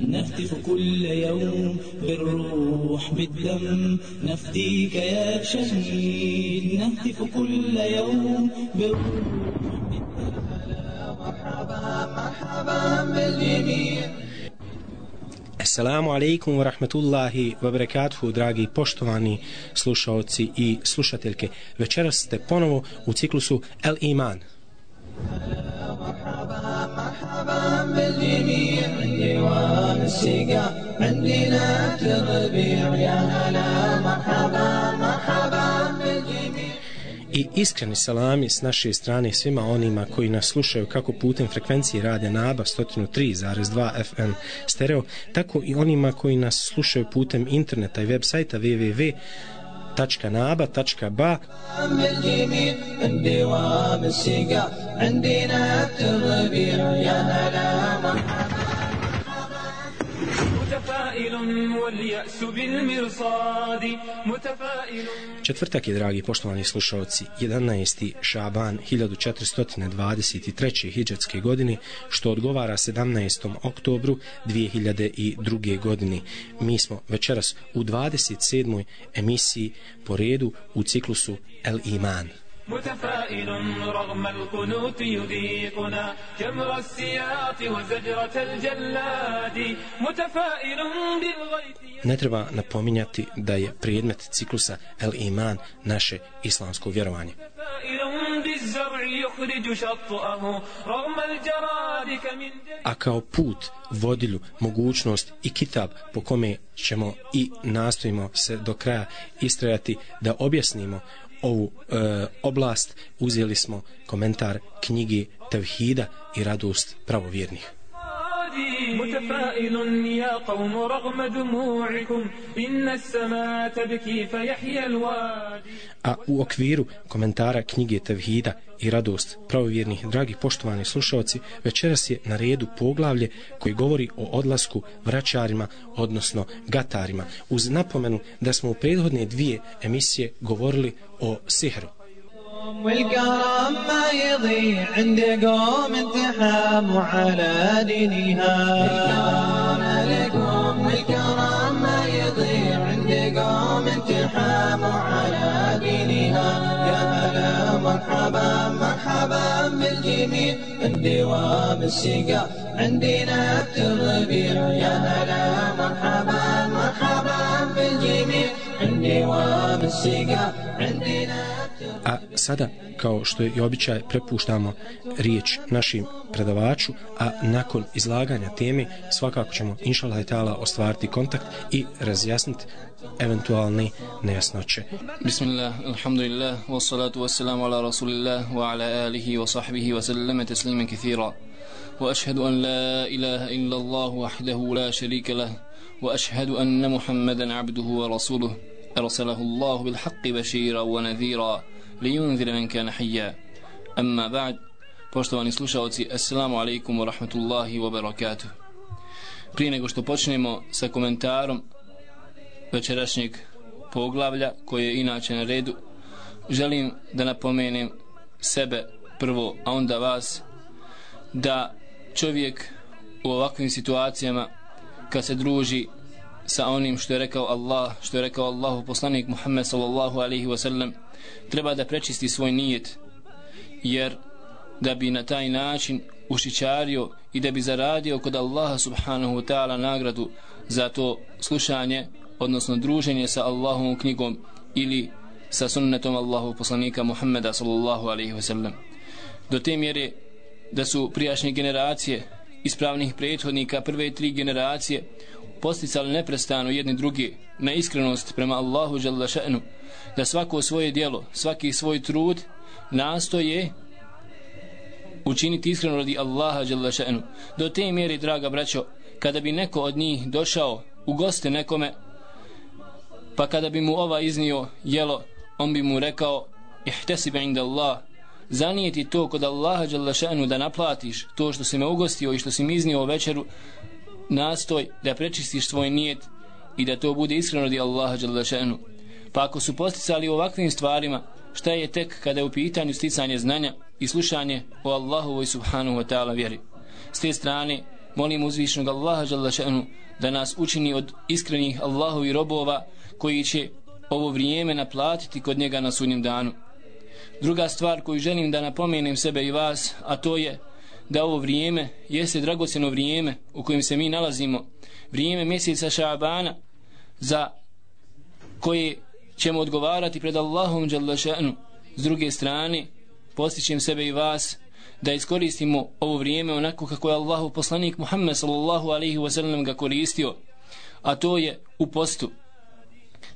نهتف كل يوم بالروح بالدم نفديك يا شهيد نهتف كل يوم بالروح Assalamu alaikum wa rahmetullahi wa barakatuhu, dragi poštovani slušalci i slušateljke. Večeras ste ponovo u ciklusu El Iman. عندنا تربيع يا هلا مرحبا مرحبا i iskreni salami s naše strane svima onima koji nas slušaju kako putem frekvencije radija Naba 103.2 FM stereo, tako i onima koji nas slušaju putem interneta i web sajta www.naba.ba عندنا التربيع يا هلا مرحبا متفائل واليأس بالمرصاد متفائل Četvrtak je, dragi poštovani slušalci, 11. Šaban 1423. hijđatske godine, što odgovara 17. oktobru 2002. godine. Mi smo večeras u 27. emisiji po redu u ciklusu El Iman. متفائل رغم القنوط يذيقنا كمر السياط وزجرة الجلاد متفائل بالغيث Ne treba napominjati da je predmet ciklusa El Iman naše islamsko vjerovanje. A kao put, vodilju, mogućnost i kitab po kome ćemo i nastojimo se do kraja istrajati da objasnimo ovu e, oblast uzeli smo komentar knjigi Tevhida i radost pravovjernih. متفائل يا قوم رغم دموعكم إن السماء تبكي فيحيى الوادي A u okviru komentara knjige Tevhida i radost pravovjernih, dragi poštovani slušalci, večeras je na redu poglavlje koji govori o odlasku vraćarima, odnosno gatarima, uz napomenu da smo u prethodne dvije emisije govorili o sihru. والكرم ما يضيع عند قوم انتحاموا على دينها. الكرم لكم والكرم ما يضيع عند قوم انتحاموا على دينها. يا هلا مرحبا مرحبا بالجميع. الدوام السقا عندنا التربيع يا هلا مرحبا مرحبا بالجميع. الدوام السقا عندنا A sada, kao što je i običaj, prepuštamo riječ našim predavaču, a nakon izlaganja teme svakako ćemo, inšalaj tala, ostvariti kontakt i razjasniti eventualni nejasnoće. Bismillah, alhamdulillah, wassalatu wassalamu ala rasulillah, wa ala alihi wa sahbihi wa sallame teslimen kithira. Wa ashhadu an la ilaha illa Allah wahdahu la sharika lah wa ashhadu anna Muhammadan abduhu wa rasuluhu arsalahu Allah bil haqqi bashiran wa nadhira li yunzir men kana hayya amma ba'd poštovani slušaoci assalamu alaykum wa rahmatullahi wa barakatuh. Prije nego što počnemo sa komentarom večerašnjeg poglavlja koje je inače na redu želim da napomenem sebe prvo a onda vas da čovjek u ovakvim situacijama kad se druži sa onim što je rekao Allah, što je rekao Allahu poslanik Muhammed sallallahu alaihi wa sallam treba da prečisti svoj nijet jer da bi na taj način ušićario i da bi zaradio kod Allaha subhanahu wa ta'ala nagradu za to slušanje odnosno druženje sa Allahovom knjigom ili sa sunnetom Allahu poslanika Muhammeda sallallahu alaihi wa sallam. Do te mjere da su prijašnje generacije ispravnih prethodnika prve tri generacije posticali neprestano jedni drugi na iskrenost prema Allahu žele še'nu da svako svoje dijelo, svaki svoj trud nastoje učiniti iskreno radi Allaha Đalešenu. do te mjeri draga braćo kada bi neko od njih došao u goste nekome pa kada bi mu ova iznio jelo on bi mu rekao ihtesib inda Allah zanijeti to kod Allaha Đalešenu da naplatiš to što si me ugostio i što si mi iznio večeru nastoj da prečistiš svoj nijet i da to bude iskreno radi Allaha Đalešenu. Pa ako su posticali ovakvim stvarima, šta je tek kada je u pitanju sticanje znanja i slušanje o Allahovoj subhanahu wa ta'ala vjeri. S te strane, Molim uzvišnog Allaha žalašanu da nas učini od iskrenih Allahovi robova koji će ovo vrijeme naplatiti kod njega na sudnjem danu. Druga stvar koju želim da napomenem sebe i vas, a to je da ovo vrijeme jeste dragoceno vrijeme u kojem se mi nalazimo, vrijeme mjeseca Šabana za koje ćemo odgovarati pred Allahom Đalešanu. S druge strane, postićem sebe i vas da iskoristimo ovo vrijeme onako kako je Allahu poslanik Muhammed sallallahu alaihi wa sallam ga koristio, a to je u postu.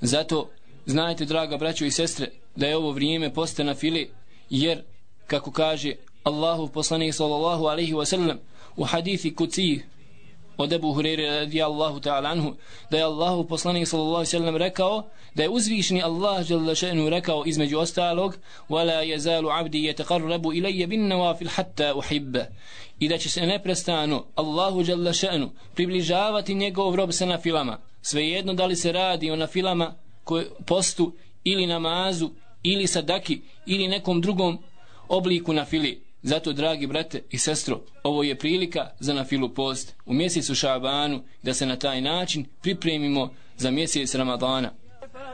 Zato znajte, draga braćo i sestre, da je ovo vrijeme posta na fili, jer, kako kaže Allahu poslanik sallallahu alaihi wa sallam u hadithi kuciji od Ebu Hureyre radijallahu ta'ala anhu da je Allahu poslanik sallallahu sallam rekao da je uzvišni Allah jalla še'nu rekao između ostalog wala yazalu abdi يَتَقَرَّبُ ilayya bin nawafil hatta i da će se neprestano Allahu jalla še'nu približavati njegov rob sa na filama svejedno da li se radi o nafilama koje postu ili namazu ili sadaki ili nekom drugom obliku nafili. Zato, dragi brate i sestro, ovo je prilika za nafilu post u mjesecu Šabanu da se na taj način pripremimo za mjesec Ramadana.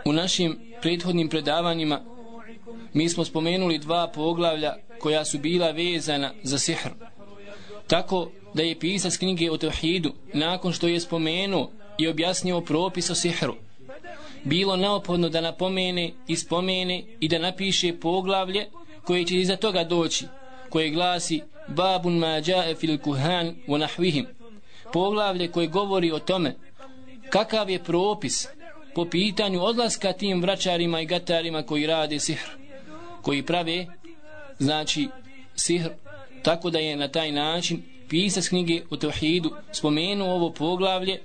U našim prethodnim predavanjima mi smo spomenuli dva poglavlja koja su bila vezana za sihr. Tako da je pisac knjige o Tevhidu nakon što je spomenuo i objasnio propis o sihru bilo neophodno da napomene i spomene i da napiše poglavlje koje će iza toga doći koje glasi Babun ma jae fil kuhan wa nahvihim poglavlje koje govori o tome kakav je propis po pitanju odlaska tim vraćarima i gatarima koji rade sihr koji prave znači sihr tako da je na taj način pisac knjige o Tauhidu spomenuo ovo poglavlje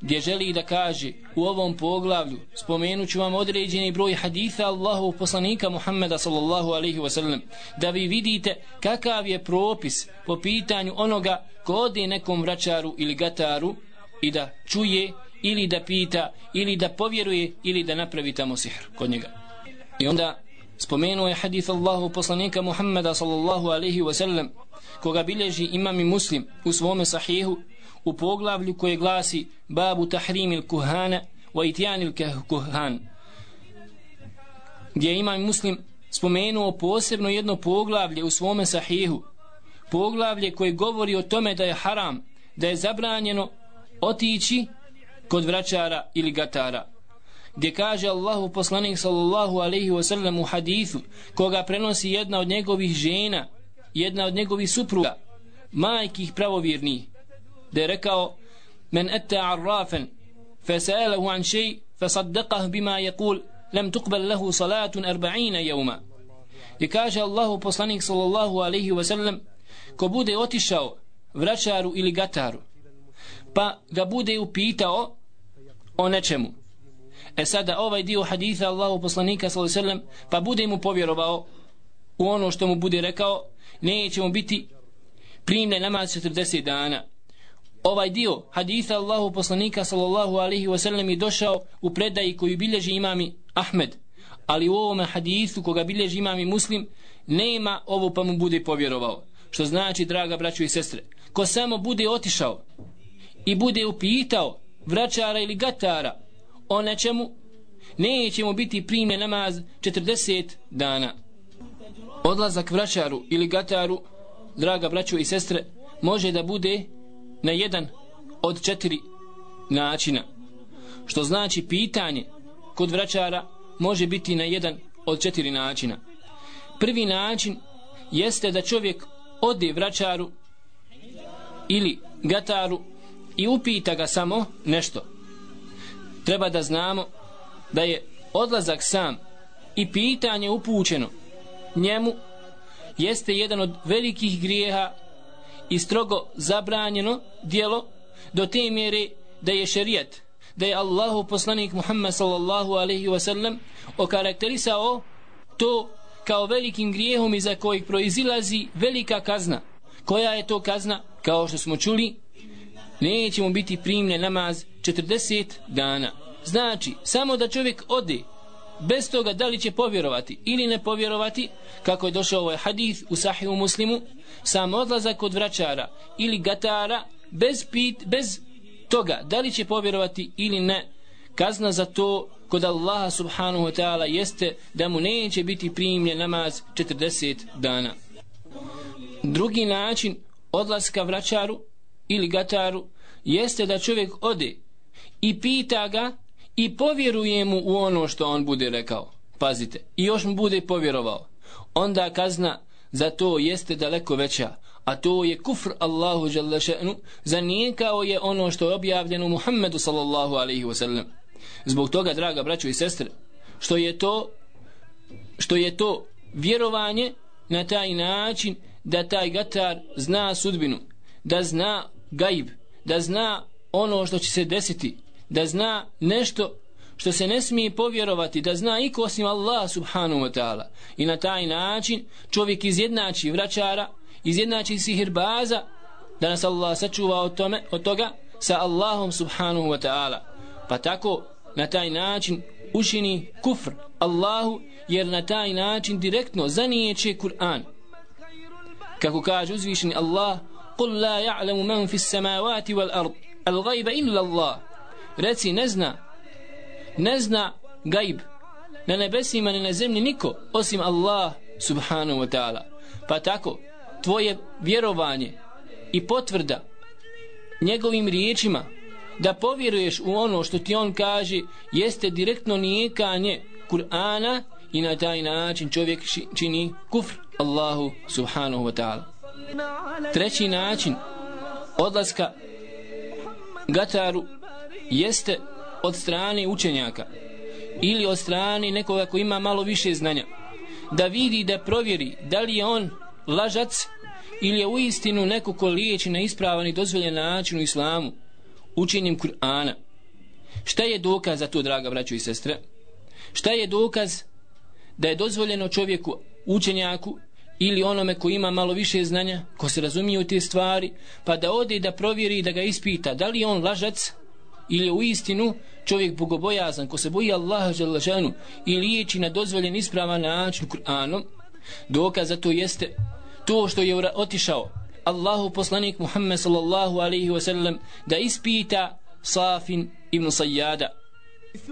gdje želi da kaže u ovom poglavlju spomenut ću vam određeni broj haditha Allahu poslanika Muhammeda sallallahu alaihi wasallam da vi vidite kakav je propis po pitanju onoga ko ode nekom vraćaru ili gataru i da čuje ili da pita ili da povjeruje ili da napravi tamo sihr kod njega. I onda spomenuo je hadith Allahu poslanika Muhammeda sallallahu alaihi wasallam koga bilježi imam i muslim u svome sahihu u poglavlju koje glasi babu tahrimil kuhana wa itjanil kuhan gdje imam muslim spomenuo posebno jedno poglavlje u svome sahihu. Poglavlje koje govori o tome da je haram da je zabranjeno otići kod vraćara ili gatara. Gdje kaže Allahu poslanik sallallahu alaihi wa sallam u hadithu koga prenosi jedna od njegovih žena jedna od njegovih supruga majkih pravovjernih da je rekao men ette arrafen fasalahu an shay fasaddaqah bima yaqul lam tuqbal lahu salatun 40 yawma. I kaže Allahu poslanik sallallahu alaihi wasallam ko bude otišao vraćaru ili gataru pa ga bude upitao o nečemu. E sada ovaj dio haditha Allahu poslanika sallallahu alejhi ve pa bude mu povjerovao u ono što mu bude rekao neće mu biti primljen namaz 40 dana ovaj dio haditha Allahu poslanika sallallahu alaihi wasallam je došao u predaji koju bilježi imami Ahmed. Ali u ovome hadithu koga bilježi imami Muslim nema ovo pa mu bude povjerovao. Što znači draga braćo i sestre ko samo bude otišao i bude upitao vraćara ili gatara o nečemu neće mu biti prime namaz 40 dana. Odlazak vraćaru ili gataru draga braćo i sestre može da bude na jedan od četiri načina. Što znači pitanje kod vraćara može biti na jedan od četiri načina. Prvi način jeste da čovjek ode vraćaru ili gataru i upita ga samo nešto. Treba da znamo da je odlazak sam i pitanje upućeno njemu jeste jedan od velikih grijeha i strogo zabranjeno dijelo do te mjere da je šerijat da je Allahu poslanik Muhammed sallallahu alaihi wa sallam okarakterisao to kao velikim grijehom iza kojeg proizilazi velika kazna. Koja je to kazna? Kao što smo čuli nećemo biti primljen namaz 40 dana. Znači samo da čovjek ode bez toga da li će povjerovati ili ne povjerovati kako je došao ovaj hadith u sahihu muslimu sam odlazak od vraćara ili gatara bez, pit, bez toga da li će povjerovati ili ne kazna za to kod Allaha subhanahu wa ta'ala jeste da mu neće biti primljen namaz 40 dana. Drugi način odlaska vraćaru ili gataru jeste da čovjek ode i pita ga i povjeruje mu u ono što on bude rekao. Pazite i još mu bude povjerovao. Onda kazna za to jeste daleko veća a to je kufr Allahu žele še'nu zanijekao je ono što je objavljeno Muhammedu sallallahu alaihi wasallam zbog toga draga braćo i sestre što je to što je to vjerovanje na taj način da taj gatar zna sudbinu da zna gaib da zna ono što će se desiti da zna nešto što se ne smije povjerovati da zna iko osim Allah subhanahu wa ta'ala i na taj način čovjek izjednači vraćara izjednači sihirbaza da nas Allah sačuva od, tome, od toga sa Allahom subhanahu wa ta'ala pa tako na taj način učini kufr Allahu jer na taj način direktno zanijeće Kur'an kako kaže uzvišeni Allah قل لا يعلم من في السماوات والأرض الغيب إلا الله reci ne zna ne zna gajb, na nebesima ni na zemlji niko osim Allah subhanahu wa ta'ala. Pa tako tvoje vjerovanje i potvrda njegovim riječima da povjeruješ u ono što ti on kaže jeste direktno nijekanje Kur'ana i na taj način čovjek čini kufr Allahu subhanahu wa ta'ala. Treći način odlaska gataru jeste od strane učenjaka ili od strane nekoga ko ima malo više znanja da vidi da provjeri da li je on lažac ili je u istinu neko ko liječi na ispravan i dozvoljen način u islamu učenjem Kur'ana. Šta je dokaz za to draga braćo i sestre? Šta je dokaz da je dozvoljeno čovjeku učenjaku ili onome ko ima malo više znanja ko se razumije u te stvari pa da ode da provjeri da ga ispita da li je on lažac ili je u istinu čovjek bogobojazan ko se boji Allaha želešanu i liječi na dozvoljen ispravan način Kur'anom dokaz za to jeste to što je otišao Allahu poslanik Muhammed sallallahu alaihi wasallam da ispita Safin ibn Sayyada.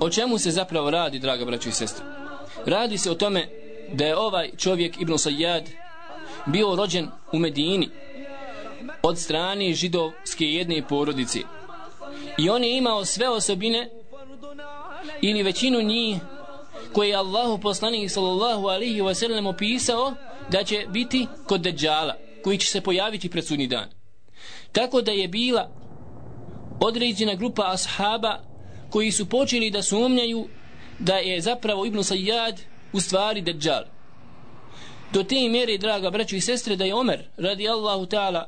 O čemu se zapravo radi draga braćo i sestre? Radi se o tome da je ovaj čovjek Ibn Sayyad bio rođen u Medini od strane židovske jedne porodice i on je imao sve osobine ili većinu njih koje je Allahu poslanik sallallahu alihi wa sallam opisao da će biti kod Dejjala koji će se pojaviti pred sudnji dan. Tako da je bila određena grupa ashaba koji su počeli da sumnjaju da je zapravo Ibn Sayyad u stvari Dejjal. Do te mjere draga braćo i sestre da je Omer radi Allahu ta'ala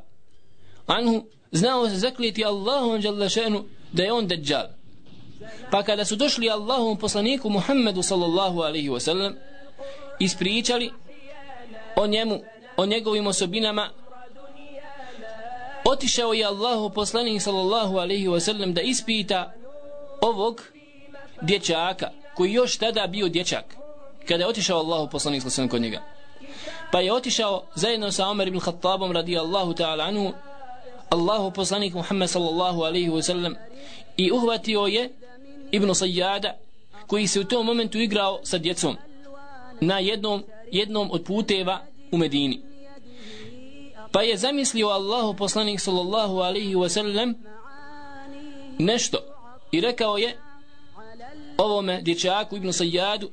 anhu znao se zaklijeti Allahom šenu da je on deđal pa kada su došli Allahom poslaniku Muhammedu sallallahu alaihi wasallam ispričali o njemu o njegovim osobinama otišao je Allahu poslanik sallallahu alaihi wasallam da ispita ovog dječaka koji još tada bio dječak kada je otišao Allahu poslanik sallallahu alaihi kod njega. Pa je otišao zajedno sa Omer ibn Khattabom radijallahu ta'ala anhu Allahu poslanik Muhammed sallallahu alaihi wa sallam i uhvatio je Ibn Sajjada koji se u tom momentu igrao sa djecom na jednom, jednom od puteva u Medini. Pa je zamislio Allahu poslanik sallallahu alaihi wa sallam nešto i rekao je ovome dječaku Ibn Sajjadu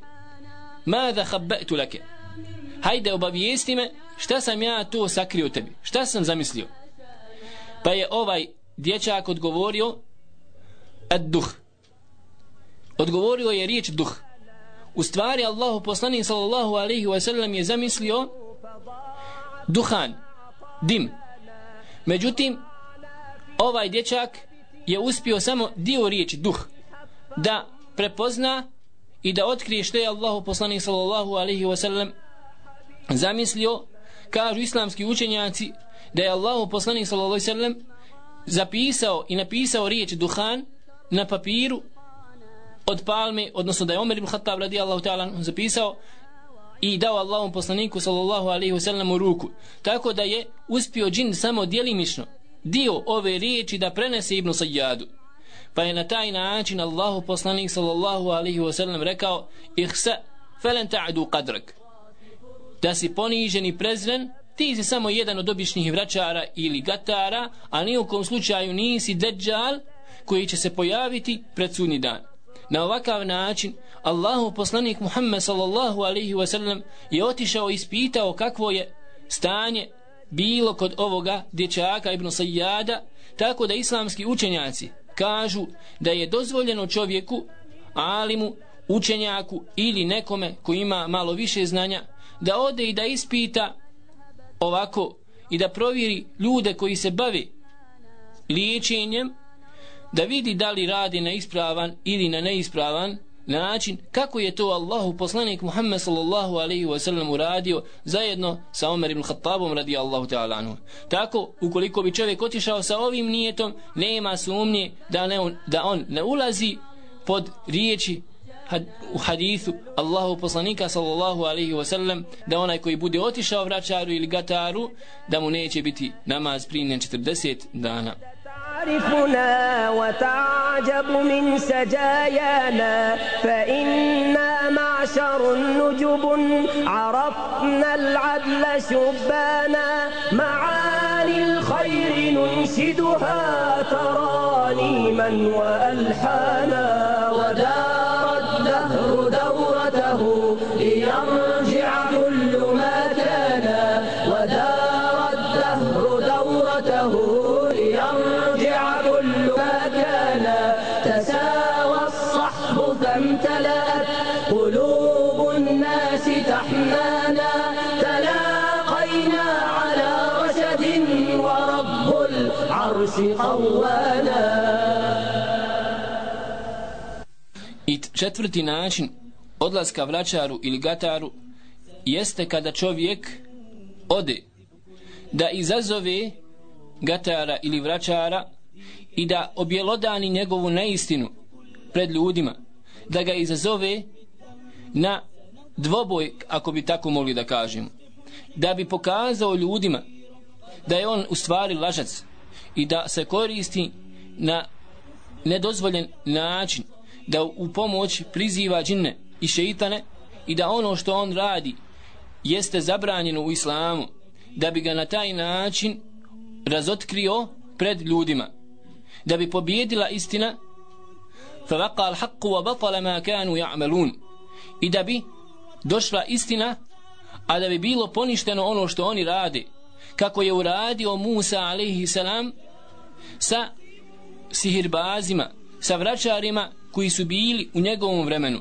Mada khabba'tu lake? Hajde obavijesti me šta sam ja to sakrio tebi? Šta sam zamislio? Pa je ovaj dječak odgovorio Ad duh Odgovorio je riječ duh U stvari Allahu poslanik sallallahu alaihi wa sallam je zamislio Duhan Dim. Međutim Ovaj dječak je uspio samo dio riječi duh Da prepozna i da otkrije što je Allahu poslanik sallallahu alaihi wa sallam zamislio. Kažu islamski učenjaci da je Allahu poslanik sallallahu alejhi ve sellem zapisao i napisao riječ duhan na papiru od palme, odnosno da je Omer ibn Khattab radi Allahu ta'ala zapisao i dao Allahom poslaniku sallallahu alaihi wasallam u ruku tako da je uspio džin samo djelimično dio ove riječi da prenese Ibnu Sajjadu. Pa je na taj način Allahu poslanik sallallahu alaihi wasallam rekao ihsa felen ta'adu qadrak da si ponižen i prezren ti si samo jedan od običnih vraćara ili gatara a nijukom slučaju nisi deđal koji će se pojaviti pred sudni dan. Na ovakav način Allahu poslanik Muhammed sallallahu alaihi wasallam je otišao i ispitao kakvo je stanje bilo kod ovoga dječaka Ibn Sayyada tako da islamski učenjaci kažu da je dozvoljeno čovjeku alimu, učenjaku ili nekome koji ima malo više znanja da ode i da ispita ovako i da provjeri ljude koji se bavi liječenjem da vidi da li radi na ispravan ili na neispravan način kako je to Allahu poslanik Muhammed sallallahu alaihi wa sallam uradio zajedno sa Omer ibn Khattabom radi Allahu ta'ala anhu. Tako, ukoliko bi čovjek otišao sa ovim nijetom, nema sumnje da, ne on, da on ne ulazi pod riječi u hadithu Allahu poslanika sallallahu alaihi wa sallam da onaj koji bude otišao vraćaru ili gataru da mu neće biti namaz primljen 40 dana. تعرفنا وتعجب من سجايانا فإنا معشر النجب عرفنا العدل شبانا معاني الخير ننشدها ترانيما وألحانا دورته ليرجع كل ما كان ودار الدهر دورته ليرجع كل ما كان تساوى الصحب فامتلأت قلوب الناس تحنانا تلاقينا على رشد ورب العرش قوانا. I četvrti način odlaska vraćaru ili gataru jeste kada čovjek ode da izazove gatara ili vraćara i da objelodani njegovu neistinu pred ljudima da ga izazove na dvoboj ako bi tako mogli da kažemo. Da bi pokazao ljudima da je on u stvari lažac i da se koristi na nedozvoljen način da u pomoć priziva džinne i šeitane i da ono što on radi jeste zabranjeno u islamu da bi ga na taj način razotkrio pred ljudima. Da bi pobjedila istina فَوَقَى الْحَقُّ وَبَطَلَ مَا كَانُوا يَعْمَلُونَ. I da bi došla istina a da bi bilo poništeno ono što oni radi kako je uradio Musa a.s. sa sihirbazima sa vraćarima koji su bili u njegovom vremenu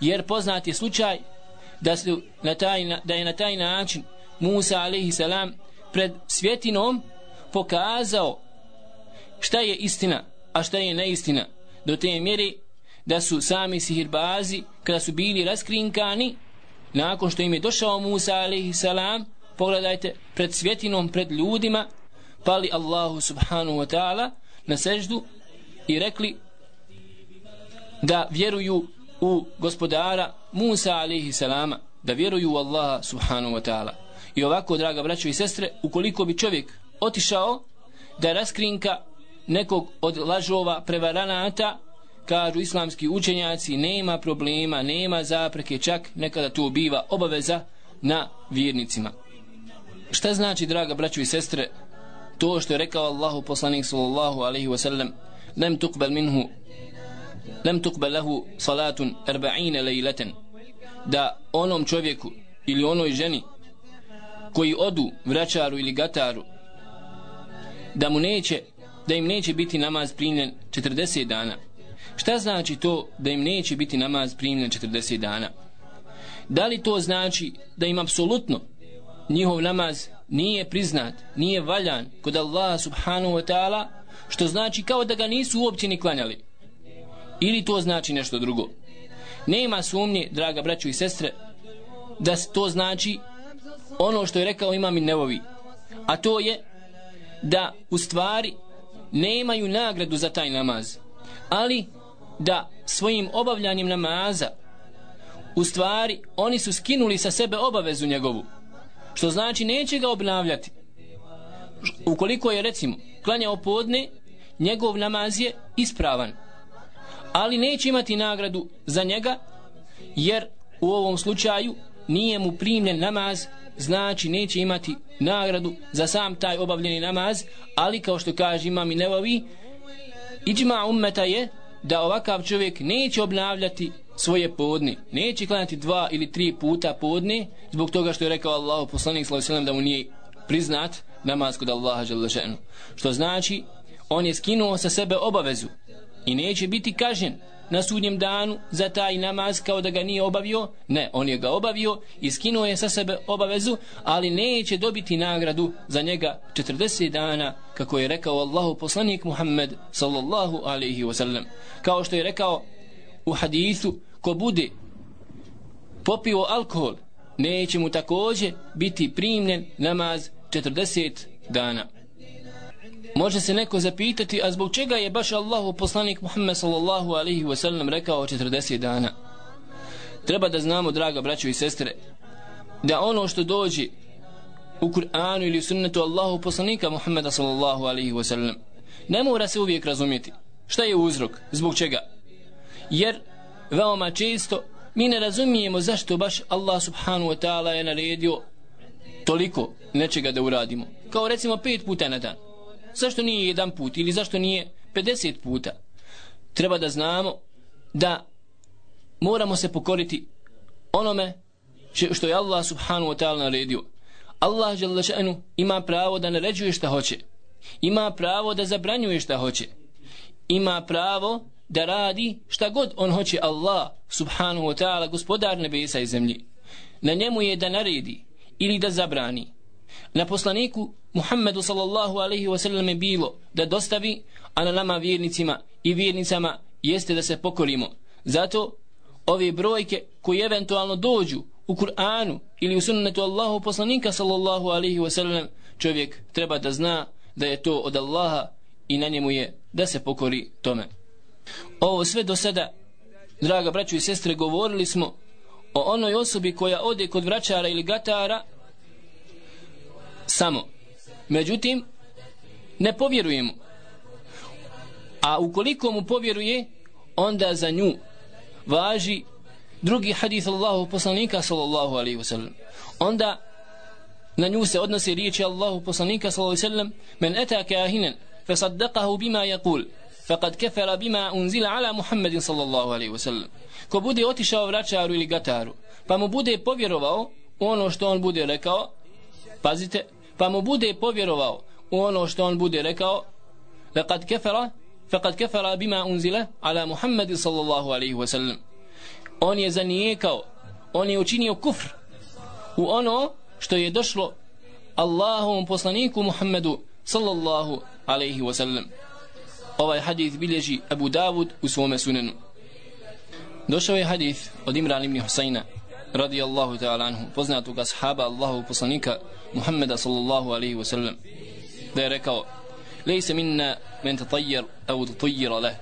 jer poznati slučaj da, su na taj, da je na taj način Musa alaihi salam pred svjetinom pokazao šta je istina a šta je neistina. Do te mjere da su sami sihirbazi kada su bili raskrinkani nakon što im je došao Musa alaihi salam pogledajte pred svjetinom pred ljudima pali Allahu subhanahu wa ta'ala na seždu i rekli da vjeruju u gospodara Musa alaihi salama da vjeruju u Allaha subhanahu wa ta'ala. I ovako draga braćo i sestre ukoliko bi čovjek otišao da raskrinka nekog od lažova prevaranata kažu islamski učenjaci nema problema, nema zapreke čak nekada to biva obaveza na vjernicima. Šta znači draga braćo i sestre to što je rekao Allahu poslanik sallallahu alaihi wa sallam lem tukbel minhu lem tukbe lehu salatun erba'ine lejleten. Da onom čovjeku ili onoj ženi koji odu vraćaru ili gataru da mu neće da im neće biti namaz primljen 40 dana. Šta znači to da im neće biti namaz primljen 40 dana? Da li to znači da im apsolutno njihov namaz nije priznat, nije valjan kod Allaha subhanahu wa ta'ala što znači kao da ga nisu uopće ni klanjali? Ili to znači nešto drugo nema sumnje draga braćo i sestre da to znači ono što je rekao imam i nevovi a to je da u stvari ne imaju nagradu za taj namaz ali da svojim obavljanjem namaza u stvari oni su skinuli sa sebe obavezu njegovu što znači neće ga obnavljati ukoliko je recimo klanjao podne, njegov namaz je ispravan. Ali neće imati nagradu za njega, jer u ovom slučaju nije mu primljen namaz, znači neće imati nagradu za sam taj obavljeni namaz, ali kao što kaže imam i nevavi, iđma ummeta je da ovakav čovjek neće obnavljati svoje podne, neće klanjati dva ili tri puta podne, zbog toga što je rekao Allah poslanik sallallahu da mu nije priznat namaz kod Allaha želešenu. Što znači, on je skinuo sa sebe obavezu i neće biti kažen na sudnjem danu za taj namaz kao da ga nije obavio. Ne, on je ga obavio i skinuo je sa sebe obavezu ali neće dobiti nagradu za njega 40 dana kako je rekao Allahu poslanik Muhammed sallallahu alaihi wasallam. Kao što je rekao u hadisu ko bude popio alkohol neće mu također biti primljen namaz 40 dana. Može se neko zapitati, a zbog čega je baš Allahu poslanik Muhammed sallallahu alaihi wa sallam rekao 40 dana? Treba da znamo, draga braćo i sestre, da ono što dođe u Kur'anu ili u sunnetu Allahu poslanika Muhammeda sallallahu alaihi wa sallam ne mora se uvijek razumjeti. Šta je uzrok? Zbog čega? Jer veoma često mi ne razumijemo zašto baš Allah subhanahu wa ta'ala je naredio toliko nečega da uradimo. Kao recimo pet puta na dan zašto nije jedan put ili zašto nije 50 puta? Treba da znamo da moramo se pokoriti onome što je Allah subhanahu wa ta'ala naredio. Allah šanu ima pravo da naređuje šta hoće. Ima pravo da zabranjuje šta hoće. Ima pravo da radi šta god on hoće. Allah subhanahu wa ta'ala gospodar nebesa i zemlji na njemu je da naredi ili da zabrani na poslaniku Muhammedu sallallahu alaihi wa sallam je bilo da dostavi, a na nama vjernicima i vjernicama jeste da se pokorimo. Zato ove brojke koje eventualno dođu u Kur'anu ili u sunnetu Allahu poslanika sallallahu alaihi wa sallam čovjek treba da zna da je to od Allaha i na njemu je da se pokori tome. Ovo sve do sada, draga braćo i sestre, govorili smo o onoj osobi koja ode kod vraćara ili gatara samo. Međutim ne povjerujemo a ukoliko mu povjeruje onda za nju važi drugi hadith Allahu poslanika sallallahu alaihi wasallam. Onda na nju se odnose riječi Allahu poslanika sallallahu alaihi wasallam men eta kahinan fasaddaqahu bima yaqul faqad kafara bima unzila ala Muhammedin sallallahu alaihi wasallam. Ko bude otišao vraćaru ili gataru pa mu bude povjerovao ono što on bude rekao pazite pa mu bude povjerovao u ono što on bude rekao laqad kafara faqad kafara bima على ala صلى sallallahu عليه وسلم on je zanijekao on je učinio kufr u ono što je došlo Allahovom poslaniku Muhammedu sallallahu alaihi wasallam ovaj hadith bilježi Abu Davud u svome sunenu. Došao je hadith od Imran ibn Husayna radijallahu ta'ala anhu poznatog ashaba Allahu poslanika Muhammeda sallallahu alaihi wa sallam da je rekao lejse minna men tatajjar au tutajjira leh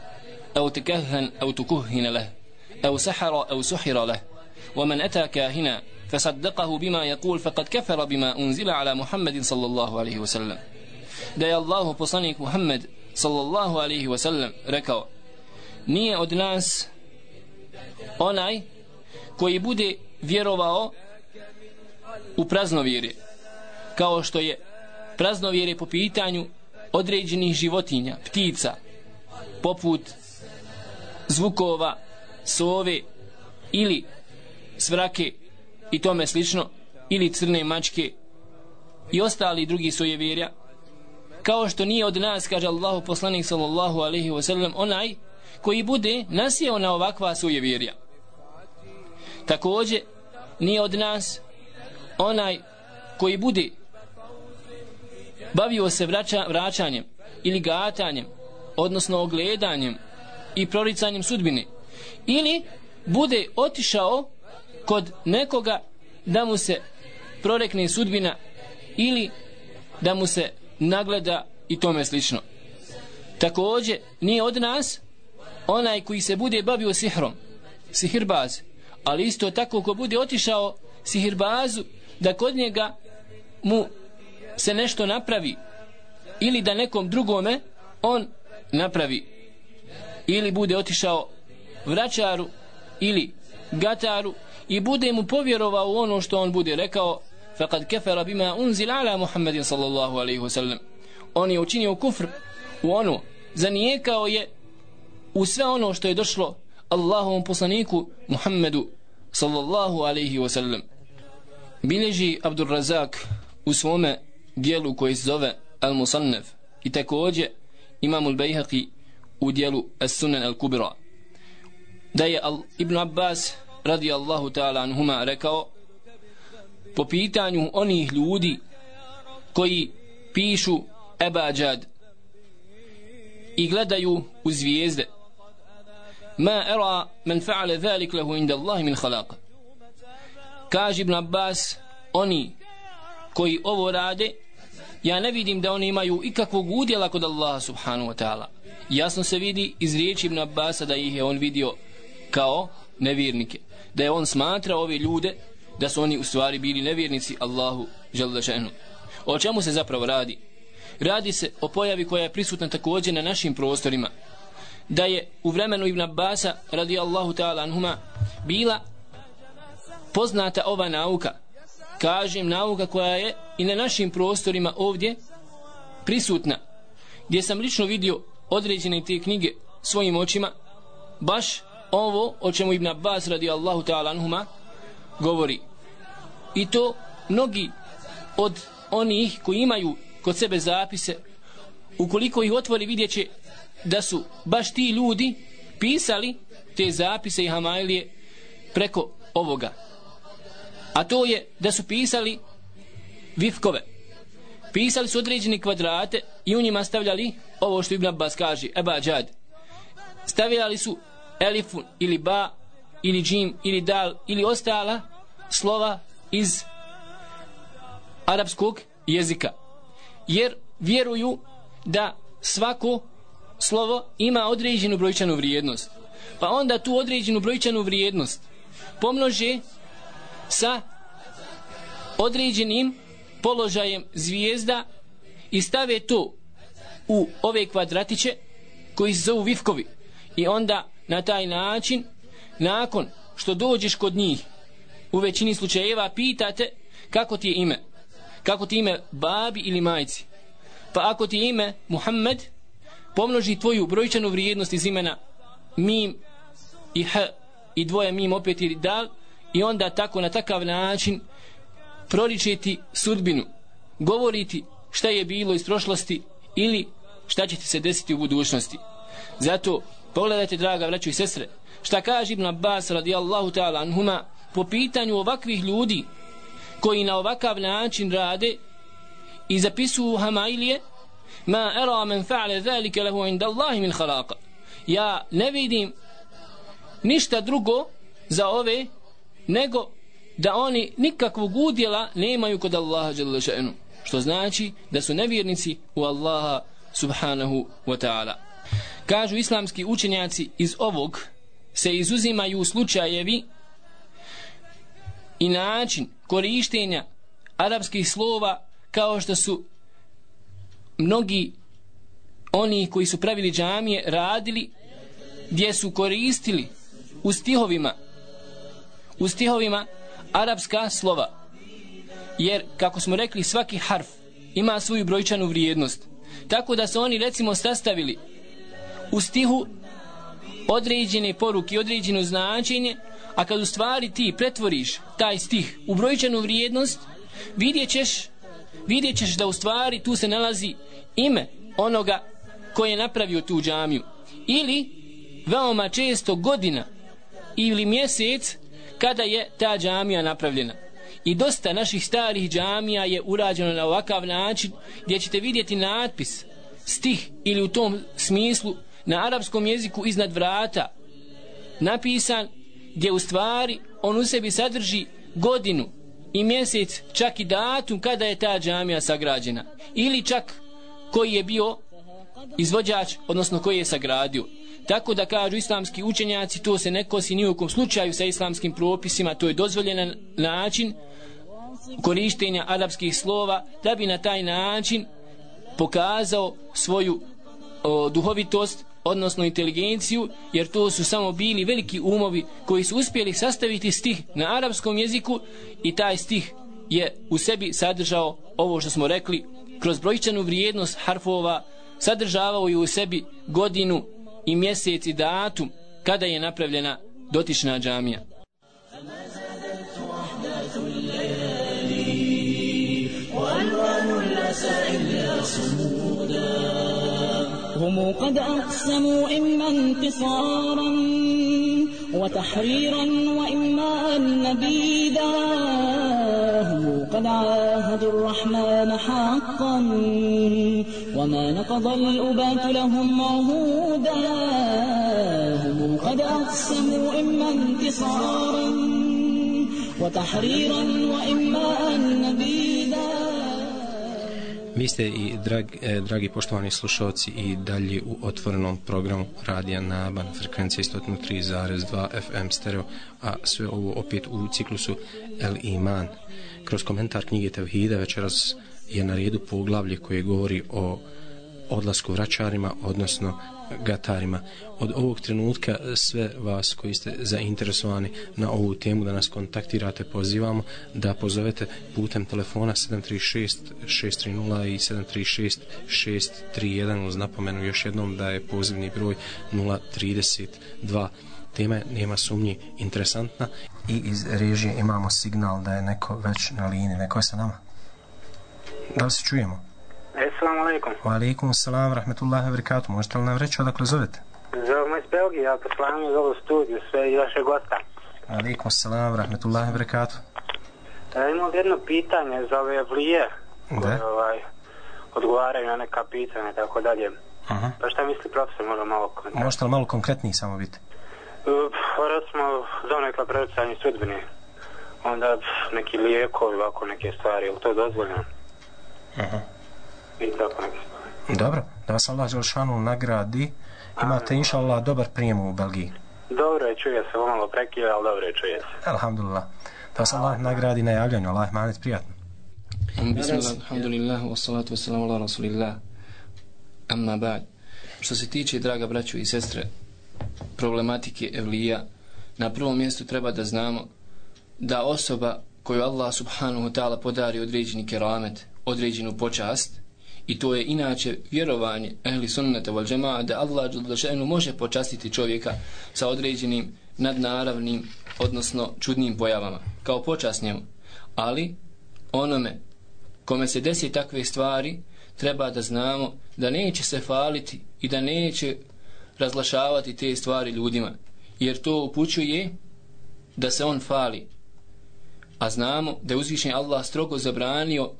au tekahan au tukuhina leh au sahara au suhira leh ومن أتى كاهنا فصدقه بما يقول فقد كفر بما أنزل على محمد صلى الله عليه وسلم da je Allahu poslanik Muhammed sallallahu alaihi wa sallam rekao nije od nas onaj koji bude vjerovao u praznovjerje kao što je praznovjerje po pitanju određenih životinja, ptica poput zvukova sove ili svrake i tome slično ili crne mačke i ostali drugi sujevjerja kao što nije od nas kaže Allahu poslanik sallallahu alaihi wasallam onaj koji bude nasijao na ovakva sujevjerja također nije od nas. Onaj koji bude bavio se vraća, vraćanjem ili gatanjem odnosno ogledanjem i proricanjem sudbine. Ili bude otišao kod nekoga da mu se prorekne sudbina ili da mu se nagleda i tome slično. Također nije od nas onaj koji se bude bavio sihrom sihirbaz ali isto tako ko bude otišao sihirbazu da kod njega mu se nešto napravi ili da nekom drugome on napravi. Ili bude otišao vraćaru ili gataru i bude mu povjerovao ono što on bude rekao faqad kafara bima unzila ala Muhammedin sallallahu alaihi wasallam on je učinio kufr u ono zanijekao je u sve ono što je došlo Allahovom poslaniku Muhammedu sallallahu alaihi wasallam. Bileži Abdur Razak u svome dijelu koji se zove Al Musannef i također Imam Al Bejhaqi u dijelu As-Sunan Al-Kubra. Da je Al Ibn Abbas radijallahu ta'ala anhuma rekao po pitanju onih ljudi koji pišu Ebađad i gledaju u zvijezde ma era men fa'ale zalik lahu inda Allahi min halaka kaže Ibn Abbas oni koji ovo rade ja ne vidim da oni imaju ikakvog udjela kod Allaha subhanahu wa ta'ala. Jasno se vidi iz riječi Ibn Abbasa da ih je on vidio kao nevjernike. Da je on smatra ove ljude da su oni u stvari bili nevjernici Allahu žele šenu. O čemu se zapravo radi? Radi se o pojavi koja je prisutna također na našim prostorima da je u vremenu Ibn Abbasa radijallahu ta'ala anhuma bila poznata ova nauka. Kažem nauka koja je i na našim prostorima ovdje prisutna gdje sam lično vidio određene te knjige svojim očima baš ovo o čemu Ibn Abbas radijallahu ta'ala anhuma govori. I to mnogi od onih koji imaju kod sebe zapise ukoliko ih otvori vidjet će da su baš ti ljudi pisali te zapise i hamailije preko ovoga. A to je da su pisali vifkove. Pisali su određene kvadrate i u njima stavljali ovo što Ibn Abbas kaže Eba Džad. Stavljali su elifun ili ba ili džim ili dal ili ostala slova iz arapskog jezika. Jer vjeruju da svako slovo ima određenu brojčanu vrijednost. Pa onda tu određenu brojčanu vrijednost pomnože sa određenim položajem zvijezda i stave to u ove kvadratiće koji se zovu vifkovi. I onda na taj način nakon što dođeš kod njih u većini slučajeva pitate kako ti je ime. Kako ti ime babi ili majci? Pa ako ti je ime Muhammed pomnoži tvoju brojčanu vrijednost iz imena mim i h i dvoje mim opet ili dal i onda tako na takav način proričeti sudbinu. Govoriti šta je bilo iz prošlosti ili šta će ti se desiti u budućnosti. Zato pogledajte draga braćo i sestre šta kaže Ibn Abbas radijallahu ta'ala anhuma po pitanju ovakvih ljudi koji na ovakav način rade i zapisuju hamailije ma era men fa'ale zalike lehu inda Allahi min halaka ja ne vidim ništa drugo za ove nego da oni nikakvog udjela nemaju kod Allaha jalla što znači da su nevjernici u Allaha subhanahu wa ta'ala. Kažu islamski učenjaci iz ovog se izuzimaju slučajevi i način korištenja arapskih slova kao što su mnogi oni koji su pravili džamije radili gdje su koristili u stihovima u stihovima arapska slova. Jer kako smo rekli svaki harf ima svoju brojčanu vrijednost. Tako da su oni recimo sastavili u stihu određene poruke određeno značenje a kad u stvari ti pretvoriš taj stih u brojčanu vrijednost vidjet ćeš vidjet ćeš da u stvari tu se nalazi ime onoga koji je napravio tu džamiju. Ili veoma često godina ili mjesec kada je ta džamija napravljena. I dosta naših starih džamija je urađeno na ovakav način gdje ćete vidjeti natpis stih ili u tom smislu na arapskom jeziku iznad vrata napisan gdje u stvari on u sebi sadrži godinu i mjesec čak i datum kada je ta džamija sagrađena. Ili čak koji je bio izvođač odnosno koji je sagradio. Tako da kažu islamski učenjaci to se ne kosi ni u kom slučaju sa islamskim propisima. To je dozvoljen način korištenja arapskih slova da bi na taj način pokazao svoju o, duhovitost odnosno inteligenciju jer to su samo bili veliki umovi koji su uspjeli sastaviti stih na arapskom jeziku i taj stih je u sebi sadržao ovo što smo rekli kroz brojčanu vrijednost harfova sadržavao je u sebi godinu i mjesec i datum kada je napravljena dotična džamija. هم قد أقسموا إما انتصارا وتحريرا وإما نبيدا هم قد عاهدوا الرحمن حقا وما نقض الأبات لهم عهودا. هم قد أقسموا إما انتصارا وتحريرا وإما نبيدا Vi ste i drag, eh, dragi poštovani slušalci i dalje u otvorenom programu Radija Naban frekvenciji 103.2 FM stereo, a sve ovo opet u ciklusu El Iman. Kroz komentar knjige Tevhida večeras je na redu poglavlje koje govori o odlasku vraćarima, odnosno gatarima. Od ovog trenutka sve vas koji ste zainteresovani na ovu temu da nas kontaktirate pozivamo da pozovete putem telefona 736 630 i 736 631 uz napomenu još jednom da je pozivni broj 032 tema je, nema sumnji, interesantna i iz režije imamo signal da je neko već na liniji, neko je sa nama da li se čujemo? Assalamu alaikum. Wa alaikum salam, rahmetullahi wa barakatuh. Možete li nam reći odakle zovete? Zovemo iz Belgije, ja poslanim iz ovog studiju, sve i vaše gosta. Wa alaikum salam, rahmetullahi wa barakatuh. E, imam jedno pitanje za ove vlije, Da. koje ovaj, odgovaraju na neka pitanja i tako dalje. Aha. Pa šta misli profesor, možda malo komentar? Možete li malo konkretniji samo biti? Uh, recimo, za onekla predstavljanje sudbine. Onda pff, neki lijekovi, ovako neke stvari, je to dozvoljeno? Aha. I tako neke stvari. Dobro, da vas Allah Đelšanu nagradi. Imate, inša Allah, dobar prijem u Belgiji. Dobro je, čuje se, ovo malo prekida, ali dobro je, čuje se. Alhamdulillah. Da vas Allah nagradi na javljanju. Allah manet prijatno. Bismillah, alhamdulillah, wassalatu wassalamu ala rasulillah. Amma ba'd. Što se tiče, draga braćo i sestre, problematike evlija, na prvom mjestu treba da znamo da osoba koju Allah subhanahu wa ta'ala podari određeni keramet, određenu počast, i to je inače vjerovanje ehli sunnata wal džema'a da Allah dželešenu može počastiti čovjeka sa određenim nadnaravnim, odnosno čudnim pojavama, kao počast njemu. Ali, onome kome se desi takve stvari, treba da znamo da neće se faliti i da neće razlašavati te stvari ljudima, jer to upućuje da se on fali. A znamo da je uzvišen Allah strogo zabranio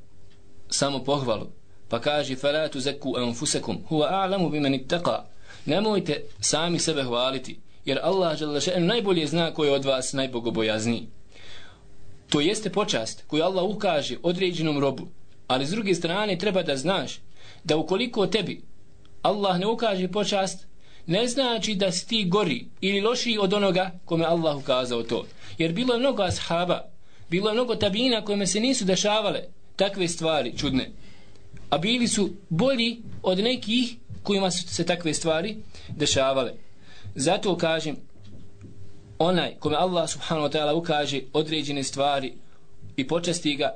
samo pohvalu Pa kaže, فَلَا تُزَكُوا أَنفُسَكُمْ هُوَ أَعْلَمُ بِمَنِ اتَّقَى Nemojte sami sebe hvaliti, jer Allah želešen najbolje zna ko je od vas najbogobojazniji. To jeste počast koju Allah ukaže određenom robu, ali s druge strane treba da znaš da ukoliko tebi Allah ne ukaže počast, ne znači da si ti gori ili lošiji od onoga kome Allah ukazao to. Jer bilo je mnogo ashaba, bilo je mnogo tabina kojima se nisu dešavale takve stvari čudne. A bili su bolji od nekih kojima su se takve stvari dešavale. Zato kažem, onaj kome Allah subhanahu wa ta'ala ukaže određene stvari i počasti ga,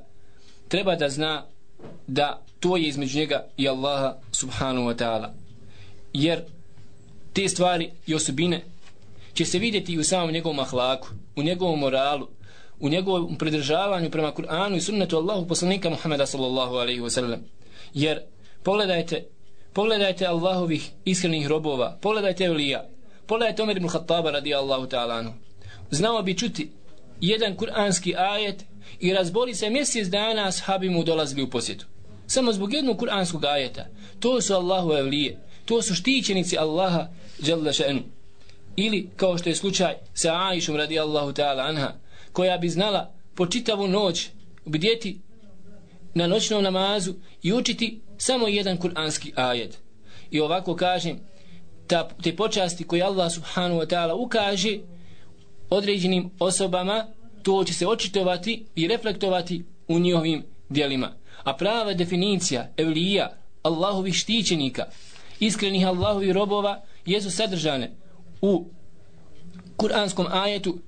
treba da zna da to je između njega i Allaha subhanahu wa ta'ala. Jer te stvari i osobine će se vidjeti i u samom njegovom ahlaku, u njegovom moralu, u njegovom pridržavanju prema Kur'anu i sunnetu Allahu poslanika Muhammeda sallallahu alaihi wa sallam. Jer pogledajte, pogledajte Allahovih iskrenih robova, pogledajte Evlija, pogledajte Omer ibn Khattaba radi Allahu ta'ala anhu. Znao bi čuti jedan kuranski ajet i razboli se mjesec dana ashabi mu dolazili u posjetu. Samo zbog jednog kuranskog ajeta. To su Allahu evlije. To su štićenici Allaha jalla še'nu. Ili kao što je slučaj sa Aishom radi Allahu ta'ala anha koja bi znala po čitavu noć bdjeti na noćnom namazu i učiti samo jedan kuranski ajet. I ovako kažem ta, te počasti koje Allah subhanahu wa ta'ala ukaže određenim osobama to će se očitovati i reflektovati u njihovim dijelima. A prava definicija evlija Allahovih štićenika, iskrenih Allahovih robova, jesu sadržane u kuranskom ajetu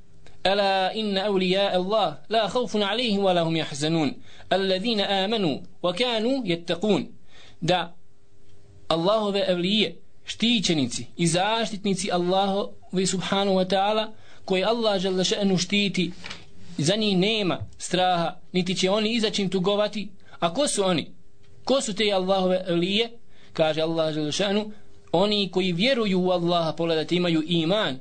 ألا إن أولياء الله لا خوف عليهم ولا هم يحزنون الذين آمنوا وكانوا يتقون da Allahove evlije štićenici i zaštitnici Allahovi subhanahu wa ta'ala koji Allah žele še'nu štiti za njih nema straha niti će oni izaći im tugovati a ko su oni? ko su te Allahove evlije? kaže Allah žele še'nu oni koji vjeruju u Allaha pogledajte imaju iman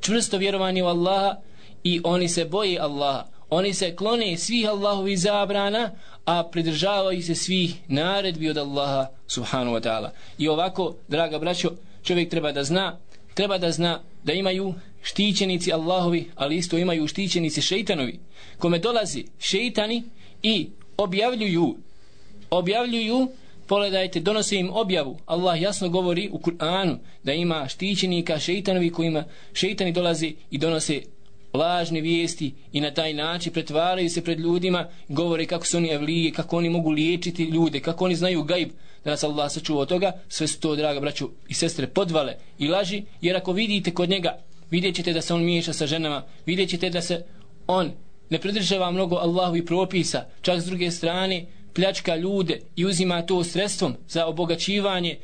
čvrsto vjerovanje u Allaha i oni se boje Allaha. Oni se klone svih Allahovi zabrana a pridržavaju se svih naredbi od Allaha subhanahu wa ta'ala. I ovako draga braćo čovjek treba da zna treba da zna da imaju štićenici Allahovi ali isto imaju štićenici šeitanovi kome dolazi šeitani i objavljuju objavljuju pogledajte, donose im objavu. Allah jasno govori u Kur'anu da ima štićenika šeitanovi kojima šeitani dolazi i donose lažne vijesti i na taj način pretvaraju se pred ljudima govore kako su oni evlije, kako oni mogu liječiti ljude, kako oni znaju gajb da nas Allah sačuva od toga sve su to, draga braću i sestre, podvale i laži jer ako vidite kod njega vidjet ćete da se on miješa sa ženama vidjet ćete da se on ne pridržava mnogo Allahovi propisa čak s druge strane pljačka ljude i uzima to sredstvom za obogaćivanje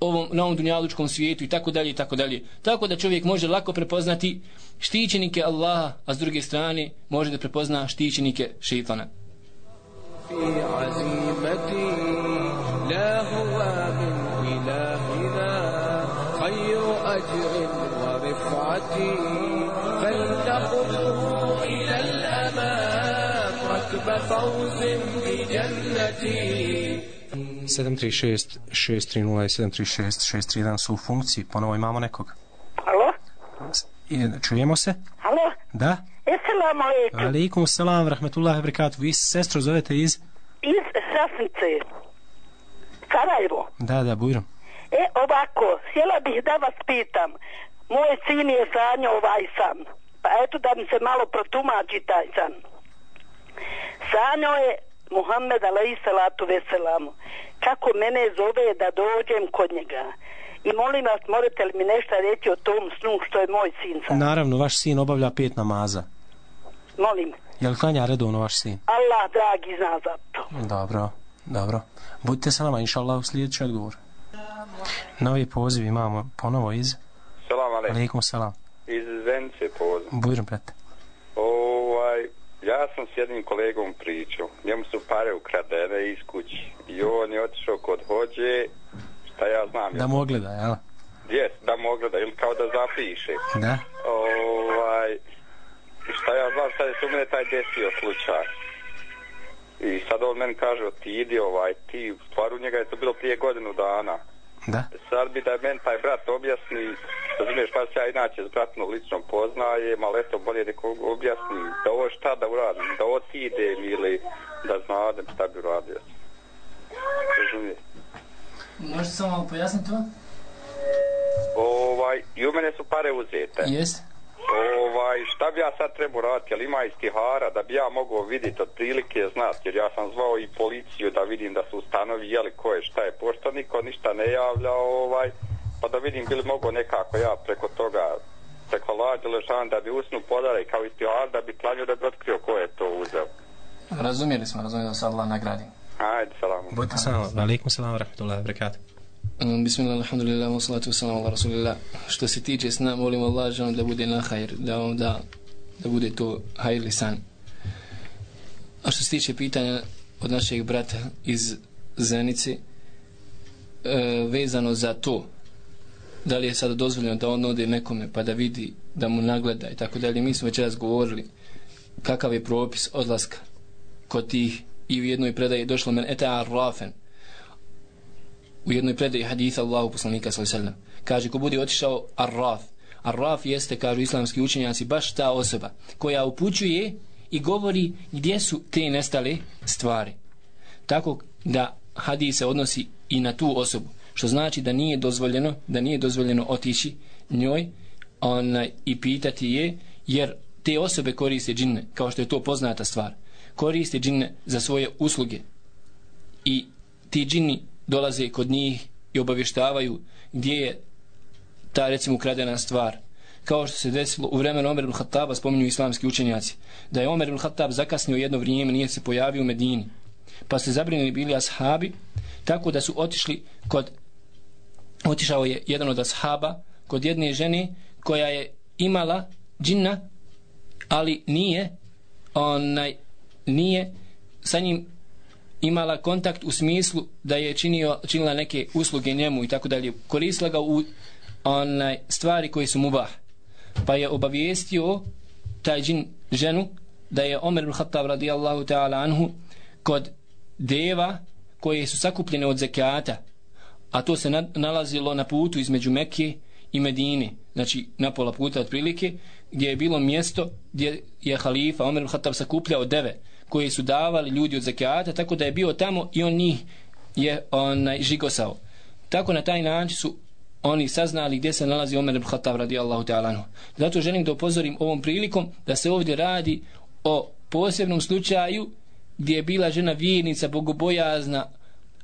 ovom na ovom dunjalučkom svijetu i tako dalje i tako dalje. Tako da čovjek može lako prepoznati štićenike Allaha, a s druge strane može da prepozna štićenike šeitana. فوز 736 630 736 631 su u funkciji. Ponovo imamo nekog. Alo? Čujemo se? Alo? Da? Assalamu alaikum. Alaikum salam, rahmetullahi wabarakatuh. Vi sestro zovete iz? Iz Šasnice. Sarajevo. Da, da, bujrom. E, ovako, htjela bih da vas pitam. Moj sin je sanjao ovaj san. Pa eto da mi se malo protumači taj san. Sanjao je Muhammed alaih salatu veselamu kako mene zove da dođem kod njega. I molim vas, morate li mi nešto reći o tom snu što je moj sin sam? Naravno, vaš sin obavlja pet namaza. Molim. Je li klanja redovno vaš sin? Allah, dragi, zna za to. Dobro, dobro. Budite sa nama, inša Allah, u sljedeći odgovor. Novi poziv imamo ponovo iz... Salam alaikum. Alaikum salam. Iz Vence poziv. Bujrom, brate. Ovaj, Ja sam s jednim kolegom pričao. Njemu su pare ukradene iz kući. I on je otišao kod hođe. Šta ja znam? Da mu ogleda, jel? Jes, da mu ogleda. Ili kao da zapiše. Da. Ovaj, šta ja znam, sad je su mene taj desio slučaj. I sad on meni kaže, ti idi ovaj, ti, stvar u njega je to bilo prije godinu dana. Da. Sad bi da meni taj brat objasni, razumiješ, pa se ja inače s bratom lično poznajem, ali eto bolje da objasni da ovo šta da uradim, da otidem ili da znadem šta bi uradio. Razumiješ? Možete samo pojasniti to? Ovaj, i u mene su pare uzete. Jeste ovaj, šta bi ja sad trebao raditi, ali ima istihara da bi ja mogao vidjeti od prilike znati, jer ja sam zvao i policiju da vidim da su ustanovi jeli ko je šta je, pošto niko ništa ne javlja, ovaj, pa da vidim bili mogo nekako ja preko toga preko lađe lešan da bi usnu podare kao istihar da bi klanio da bi otkrio ko je to uzeo. Razumijeli smo, razumijeli da se Allah nagradi. Ajde, salam. Budite salam. Alaikum salam, rahmatullahi wa barakatuh. Mm, Um, bismillah, alhamdulillah, wa salatu wa salam, ala rasulillah. Što se tiče sna, molim Allah želim da bude na hajr, da vam da, da bude to hajr lisan. A što se tiče pitanja od našeg brata iz Zenice, e, vezano za to, da li je sada dozvoljeno da on ode nekome pa da vidi, da mu nagleda i tako dalje, mi smo već raz govorili kakav je propis odlaska kod tih i u jednoj predaji došlo men eta arrafen, u jednoj predaji haditha Allahu poslanika sallallahu alejhi kaže ko bude otišao arraf. Arraf jeste kažu islamski učenjaci baš ta osoba koja upućuje i govori gdje su te nestale stvari. Tako da hadis se odnosi i na tu osobu što znači da nije dozvoljeno da nije dozvoljeno otići njoj ona i pitati je jer te osobe koriste džinne kao što je to poznata stvar. Koriste džinne za svoje usluge. I ti džinni dolaze kod njih i obavještavaju gdje je ta recimo ukradena stvar. Kao što se desilo u vremenu Omer ibn Khattaba spominju islamski učenjaci da je Omer ibn Khattab zakasnio jedno vrijeme nije se pojavio u Medini. Pa se zabrinili bili ashabi tako da su otišli kod otišao je jedan od ashaba kod jedne žene koja je imala džinna ali nije onaj nije sa njim imala kontakt u smislu da je činio, činila neke usluge njemu i tako dalje. Koristila ga u onaj stvari koji su mubah. Pa je obavijestio taj džin ženu da je Omer ibn Khattab radijallahu ta'ala anhu kod deva koje su sakupljene od zekata a to se nalazilo na putu između Mekke i Medine znači na pola puta otprilike gdje je bilo mjesto gdje je halifa Omer ibn Khattab sakupljao deve koje su davali ljudi od zekata tako da je bio tamo i on njih je onaj žigosao tako na taj način su oni saznali gdje se nalazi Omer ibn Khattab radijallahu ta'ala. Zato želim da upozorim ovom prilikom da se ovdje radi o posebnom slučaju gdje je bila žena vjernica, bogobojazna,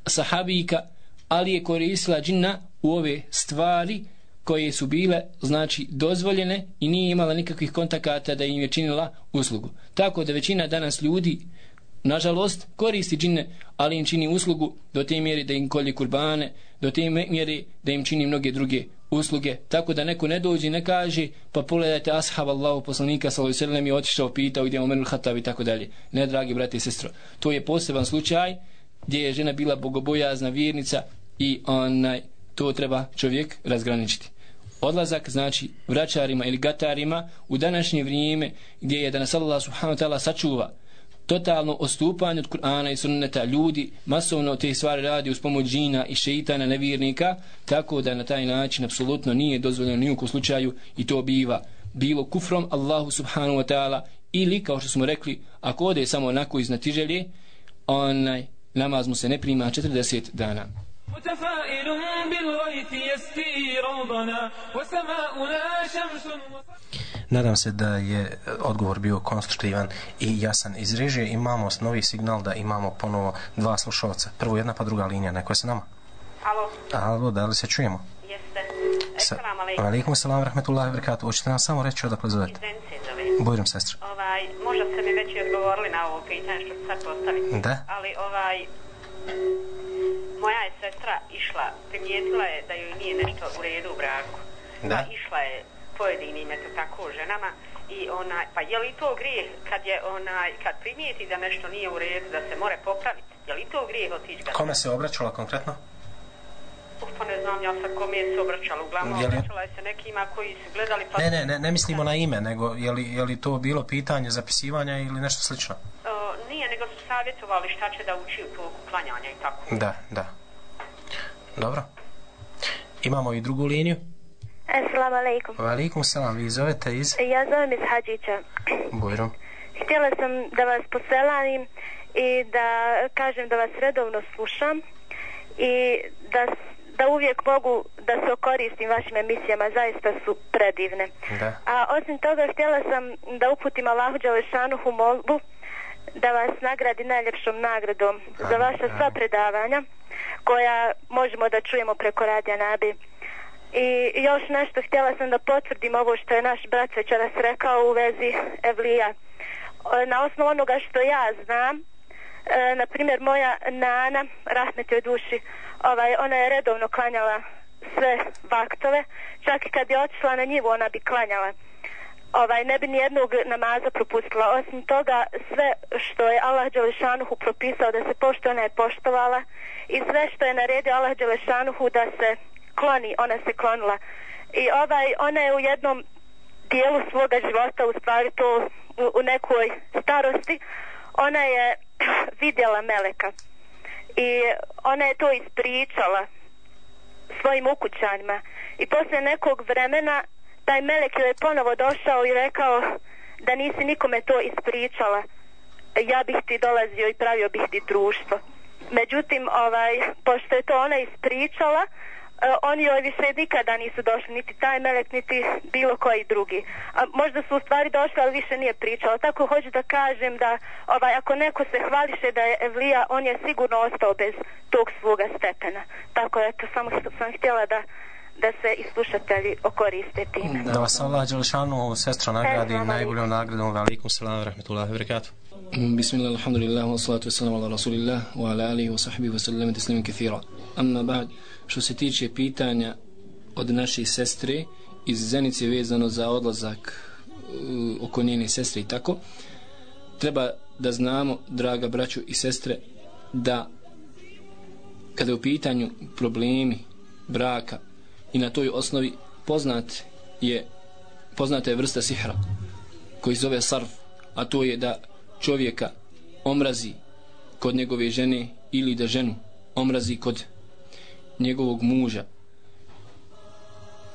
sahabika, ali je koristila džinna u ove stvari koje su bile znači dozvoljene i nije imala nikakvih kontakata da im je činila uslugu. Tako da većina danas ljudi nažalost koristi džinne ali im čini uslugu do te mjeri da im kolje kurbane do te mjeri da im čini mnoge druge usluge tako da neko ne dođe i ne kaže pa pogledajte ashab Allahu poslanika sallallahu alejhi ve sellem je otišao pitao gdje je Omer al i tako dalje ne dragi brate i sestro to je poseban slučaj gdje je žena bila bogobojazna vjernica i onaj to treba čovjek razgraničiti. Odlazak znači vraćarima ili gatarima u današnje vrijeme gdje je da nas Allah subhanahu wa ta'ala sačuva. Totalno ostupanje od Kur'ana i sunneta. Ljudi masovno te stvari radi uz pomoć džina i šeitana nevjernika tako da na taj način apsolutno nije dozvoljeno nijukom slučaju i to biva. Bilo kufrom Allahu subhanahu wa ta'ala ili kao što smo rekli ako ode samo onako iz natiželje onaj namaz mu se ne prima 40 dana. متفائل بالغيث يسقي روضنا وسماؤنا شمس Nadam se da je odgovor bio konstruktivan i jasan iz režije. Imamo novi signal da imamo ponovo dva slušalca. Prvo jedna pa druga linija. Neko je sa nama? Alo. Alo, da li se čujemo? Jeste. Assalamu alaikum. Alaikum salam, rahmetullahi wabarakatuh. Hoćete nam samo reći odakle zovete? Iz Vence zove. Bojrom, sestra. Ovaj, možda ste mi već i odgovorili na ovo pitanje što sad postaviti. Da. Ali ovaj, moja je sestra išla, primijetila je da joj nije nešto u redu u braku. Da. Pa išla je pojedinim eto tako ženama i ona pa je li to grijeh kad je onaj kad primijeti da nešto nije u redu da se more popraviti? Je li to grijeh otići ga? Kome se obraćala konkretno? Uf, pa ne znam ja sad kome se obraćala. Uglavnom je li... obraćala je se nekima koji su gledali pa ne ne ne, ne mislimo na ime nego je li, je li to bilo pitanje zapisivanja ili nešto slično uh, nije nego su savjetovali šta će da uči u toku klanjanja i tako da da dobro imamo i drugu liniju Assalamu alaikum. Wa alaikum salam. Vi zovete iz? Ja zovem iz Hadžića. Bujro. Htjela sam da vas poselanim i da kažem da vas redovno slušam i da, da uvijek mogu da se okoristim vašim emisijama. Zaista su predivne. Da. A osim toga htjela sam da uputim Allahu Đalešanuhu molbu da vas nagradi najljepšom nagradom za vaša sva predavanja koja možemo da čujemo preko radija Nabi. I još nešto htjela sam da potvrdim ovo što je naš brat večeras rekao u vezi Evlija. Na osnovu onoga što ja znam, e, na primjer moja nana, rahmet joj duši, ovaj, ona je redovno klanjala sve vaktove, čak i kad je otišla na njivu ona bi klanjala. Ovaj, ne bi nijednog namaza propustila. Osim toga, sve što je Allah Đelešanuhu propisao da se pošto ona je poštovala i sve što je naredio Allah Đelešanuhu da se kloni, ona se klonila. I ovaj, ona je u jednom dijelu svoga života, u stvari to u, u nekoj starosti, ona je vidjela Meleka. I ona je to ispričala svojim ukućanima. I poslije nekog vremena taj Melek je ponovo došao i rekao da nisi nikome to ispričala. Ja bih ti dolazio i pravio bih ti društvo. Međutim, ovaj, pošto je to ona ispričala, e, oni joj više nikada nisu došli, niti taj melek, niti bilo koji drugi. A možda su u stvari došli, ali više nije pričala. Tako hoću da kažem da ovaj, ako neko se hvališe da je Evlija, on je sigurno ostao bez tog svoga stepena. Tako eto, samo što sam htjela da da se i slušatelji okoriste tim. Da vas Allah Đelšanu, sestra nagradi najboljom nagradom. Velikum salam, rahmetullahi wabarakatuh. Bismillah, alhamdulillah, wa salatu wa salam ala rasulillah, wa ala alihi wa sahbihi wa sallam, teslimin kathira. Amma ba'd, što se tiče pitanja od naše sestre iz Zenice vezano za odlazak uh, oko njene sestre i tako, treba da znamo, draga braću i sestre, da kada je u pitanju problemi braka i na toj osnovi poznat je poznata je vrsta sihra koji zove sarf a to je da čovjeka omrazi kod njegove žene ili da ženu omrazi kod njegovog muža.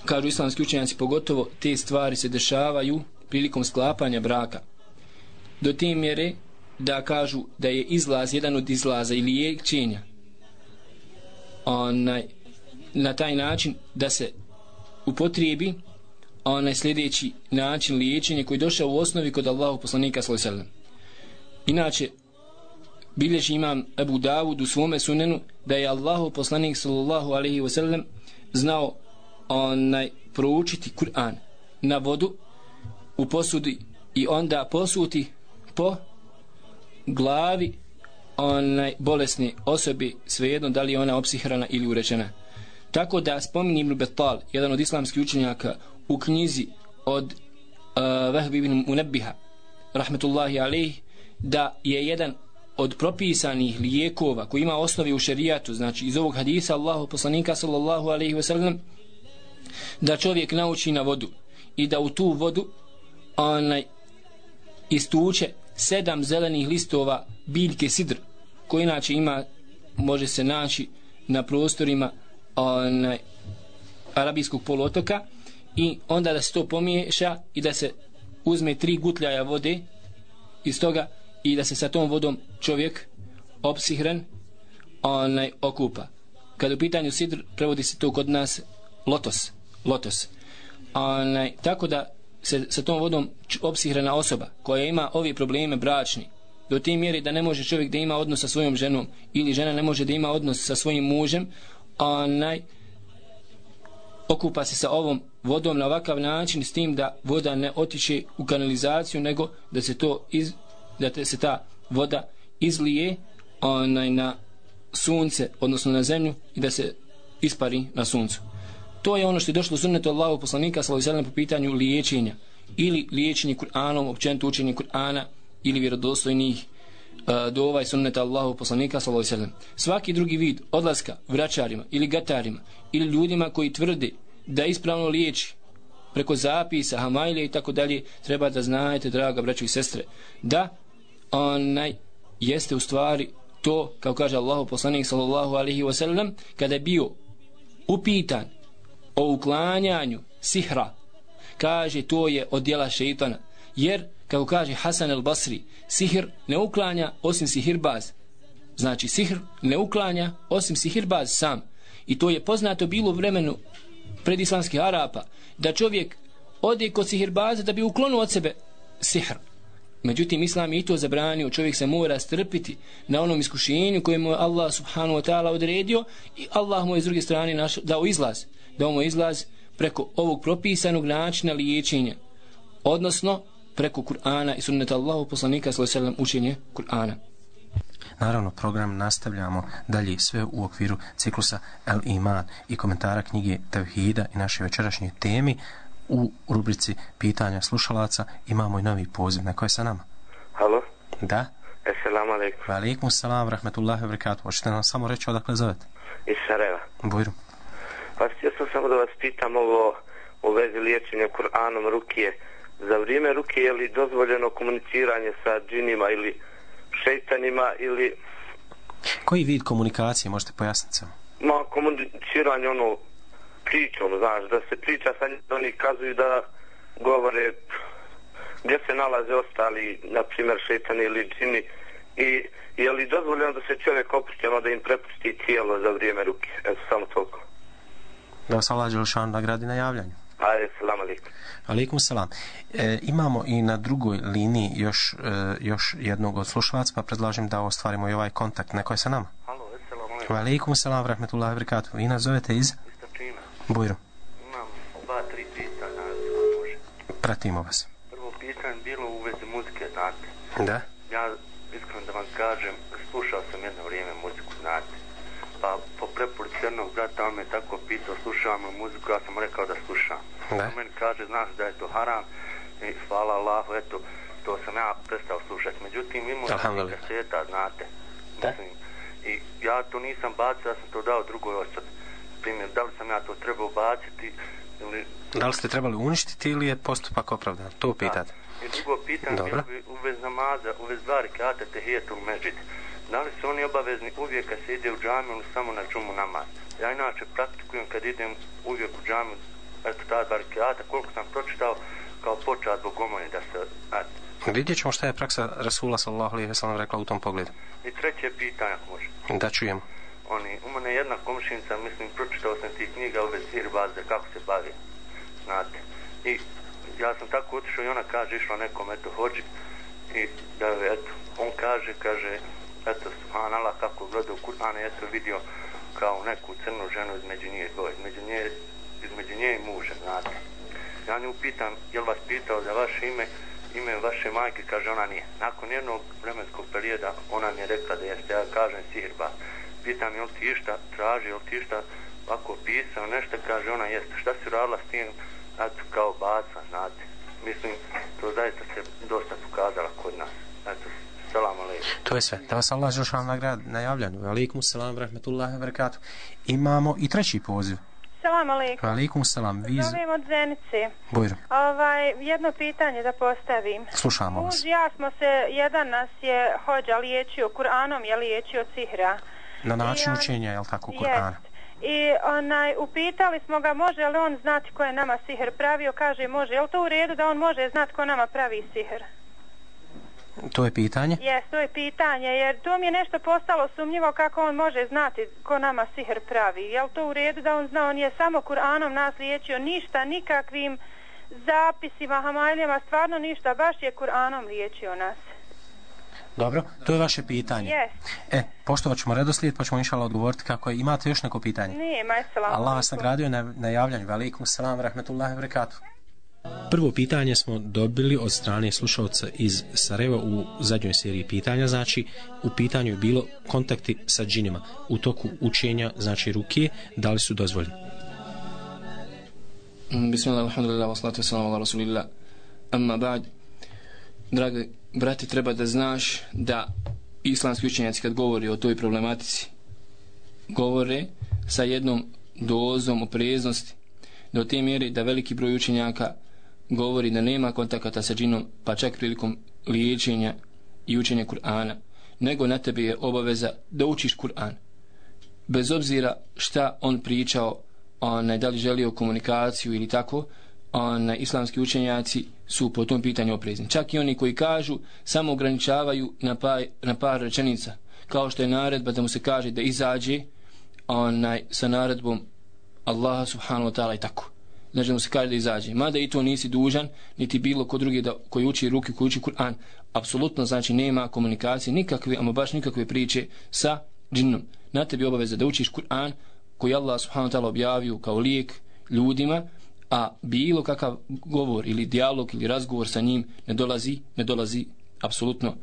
Kažu islamski učenjaci pogotovo te stvari se dešavaju prilikom sklapanja braka. Do te mjere da kažu da je izlaz jedan od izlaza ili liječenja onaj na taj način da se upotrijebi onaj sljedeći način liječenja koji došao u osnovi kod Allahu poslanika sallallahu Inače bilježi imam Abu Davud u svome sunenu da je Allahu poslanik sallallahu alejhi ve sellem znao onaj proučiti Kur'an na vodu u posudi i onda posuti po glavi onaj bolesne osobe svejedno da li je ona opsihrana ili urečena. Tako da spominje Ibn Betal, jedan od islamskih učenjaka u knjizi od uh, Vahbi ibn Munabbiha, rahmetullahi alaih, da je jedan od propisanih lijekova koji ima osnovi u šerijatu, znači iz ovog hadisa Allahu poslanika sallallahu alaihi wasallam, da čovjek nauči na vodu i da u tu vodu onaj istuče sedam zelenih listova biljke sidr, koji inače ima, može se naći na prostorima onaj, arabijskog polotoka i onda da se to pomiješa i da se uzme tri gutljaja vode iz toga i da se sa tom vodom čovjek opsihren onaj okupa. Kad u pitanju sidr prevodi se to kod nas lotos. Lotos. Onaj, tako da se sa tom vodom opsihrena osoba koja ima ovi probleme bračni do te mjeri da ne može čovjek da ima odnos sa svojom ženom ili žena ne može da ima odnos sa svojim mužem onaj okupa se sa ovom vodom na ovakav način s tim da voda ne otiče u kanalizaciju nego da se to iz, da te se ta voda izlije onaj na sunce odnosno na zemlju i da se ispari na suncu. To je ono što je došlo sunnetu Allahu poslanika sallallahu po pitanju liječenja. Ili liječenje Kur'anom općenito učenje Kur'ana ili vjerodostojnih E, do ovaj sunnet Allahu poslanika sallallahu alejhi ve sellem. Svaki drugi vid odlaska vraćarima ili gatarima ili ljudima koji tvrde da ispravno liječi preko zapisa, hamajlje i tako dalje, treba da znajete, draga braćo i sestre, da onaj jeste u stvari to, kao kaže Allahu poslanik sallallahu alejhi ve sellem, kada je bio upitan o uklanjanju sihra, kaže to je od djela šejtana, jer kako kaže Hasan el Basri, sihr ne uklanja osim sihirbaz. Znači, sihr ne uklanja osim sihirbaz sam. I to je poznato bilo u vremenu predislamskih Arapa, da čovjek ode kod sihirbaza da bi uklonuo od sebe sihr. Međutim, Islam je i to zabranio, čovjek se mora strpiti na onom iskušenju koje mu je Allah subhanahu wa ta'ala odredio i Allah mu je s druge strane naš, dao izlaz. Dao mu izlaz preko ovog propisanog načina liječenja. Odnosno, preko Kur'ana i sunneta Allahu poslanika sallallahu alejhi učenje Kur'ana. Naravno, program nastavljamo dalje sve u okviru ciklusa El Iman i komentara knjige Tevhida i naše večerašnje temi. U rubrici pitanja slušalaca imamo i novi poziv. Na koje sa nama? Halo? Da? Assalamu alaikum. Wa alaikum salam, rahmetullahi wa barakatuh. Hoćete nam samo reći odakle zovete? Iz Sarajeva. Bujru. Pa htio sam samo da vas pitam ovo u vezi liječenja Kur'anom rukije za vrijeme ruke je li dozvoljeno komuniciranje sa džinima ili šeitanima ili koji vid komunikacije možete pojasniti samo? Ma komuniciranje ono pričom znaš da se priča sa njim oni kazuju da govore gdje se nalaze ostali na primjer šeitani ili džini i je li dozvoljeno da se čovjek opusti ono da im prepusti tijelo za vrijeme ruke? Eto samo toliko. Da vas Allah Đelšan nagradi na javljanju. Ajde, salam alaikum. Alaikum salam. E, imamo i na drugoj liniji još, e, još jednog od slušavaca, pa predlažem da ostvarimo i ovaj kontakt. Neko je sa nama? Halo, salam alaikum. Alaikum salam, rahmetullahi wabarakatuh. Vi nas zovete iz? Mr. Čina, Bujro. imam dva, tri pitanja, ako može. Pratimo vas. Prvo pitanje bilo u vezi muzike, znate. Da? Ja, iskreno da vam kažem, slušao sam jedno vrijeme muziku, znate. Pa po preporuci jednog brata, on me tako pitao, slušavam muziku, ja sam rekao da slušam. Da. Meni kaže, znaš da je to haram, i hvala Allahu, eto, to sam ja prestao slušati. Međutim, imao sam kaseta, znate. Da. Mislim, I ja to nisam bacio, ja sam to dao drugoj osobi. Primjer, da li sam ja to trebao baciti ili... Da li ste trebali uništiti ili je postupak opravdan? To pitate. I drugo pitanje Dobro. bi u vez namaza, u vez dva rekata tehijetul međid. Da li su oni obavezni uvijek kad se ide u džamiju ili samo na džumu namaz? Ja inače praktikujem kad idem uvijek u džamiju, eto ta dva rekata, koliko sam pročitao kao počat bogomolje da se... Eto. Vidjet ćemo šta je praksa Rasula sallallahu alaihi sallam rekla u tom pogledu. I treće pitanje ako može. Da čujemo. Oni, u mene jedna komšinica, mislim, pročitao sam ti knjiga vezi sirbazde, kako se bavi, znate. I ja sam tako otišao i ona kaže, išla nekom, eto, hođi. I da, eto, on kaže, kaže, eto, subhanallah, kako gleda u Kur'an, eto, vidio kao neku crnu ženu između nje dvoje, između nje, između nje i muža, znate. Ja nju pitam, je li vas pitao za vaše ime, ime vaše majke, kaže ona nije. Nakon jednog vremenskog perioda ona mi je rekla da jeste, ja kažem sihirba. Pitam je li ti išta traži, je li ti išta ovako pisao, nešto, kaže ona jeste. Šta si radila s tim, eto, kao baca, znate. Mislim, to zaista se dosta pokazala kod nas. Eto, salam alaikum. To je sve. Da vas Allah Đelšan nagrad najavljanu. Alaikum salam, rahmetullahi wa barakatuh. Imamo i treći poziv. Salam alaikum. Alaikum salam. Vi. Zovem od Zenice. Bujro. Ovaj, jedno pitanje da postavim. Slušamo vas. Muž ja smo se, jedan nas je hođa liječio Kur'anom, je liječio sihra. Na način on- učenja, je li tako, Kur'ana? Jest. I onaj, upitali smo ga može li on znati ko je nama sihr pravio, kaže može. Je li to u redu da on može znati ko nama pravi sihr? To je pitanje. Jes, to je pitanje, jer to mi je nešto postalo sumnjivo kako on može znati ko nama sihr pravi. Je li to u redu da on zna, on je samo Kur'anom nas liječio, ništa, nikakvim zapisima, hamajljama, stvarno ništa, baš je Kur'anom liječio nas. Dobro, to je vaše pitanje. Jes, E, poštovat ćemo redoslijed, pa ćemo inšala odgovoriti kako je. Imate još neko pitanje? nema, selam. Allah vas nagradio na, na javljanju. Velikum salam, rahmetullahi wa barakatuh. Prvo pitanje smo dobili od strane slušalca iz Sarajeva u zadnjoj seriji pitanja, znači u pitanju je bilo kontakti sa džinima u toku učenja, znači ruke, da li su dozvoljeni? Mm, Bismillah, alhamdulillah, wa salatu wassalamu ala rasulillah. Amma ba'd, dragi brati, treba da znaš da islamski učenjaci kad govori o toj problematici, govore sa jednom dozom opreznosti do te mjere da veliki broj učenjaka govori da nema kontakata sa džinom, pa čak prilikom liječenja i učenja Kur'ana, nego na tebi je obaveza da učiš Kur'an. Bez obzira šta on pričao, onaj, da li želio komunikaciju ili tako, onaj, islamski učenjaci su po tom pitanju oprezni. Čak i oni koji kažu samo ograničavaju na par, na par rečenica, kao što je naredba da mu se kaže da izađe onaj, sa naredbom Allaha subhanahu wa ta'ala i tako. Znači mu se kaže da izađe. Mada i to nisi dužan, niti bilo ko drugi da, koji uči ruke, koji uči Kur'an. Apsolutno znači nema komunikacije, nikakve, ama baš nikakve priče sa džinnom. Na tebi obaveza da učiš Kur'an koji Allah subhanahu wa ta'ala objavio kao lijek ljudima, a bilo kakav govor ili dijalog ili razgovor sa njim ne dolazi, ne dolazi apsolutno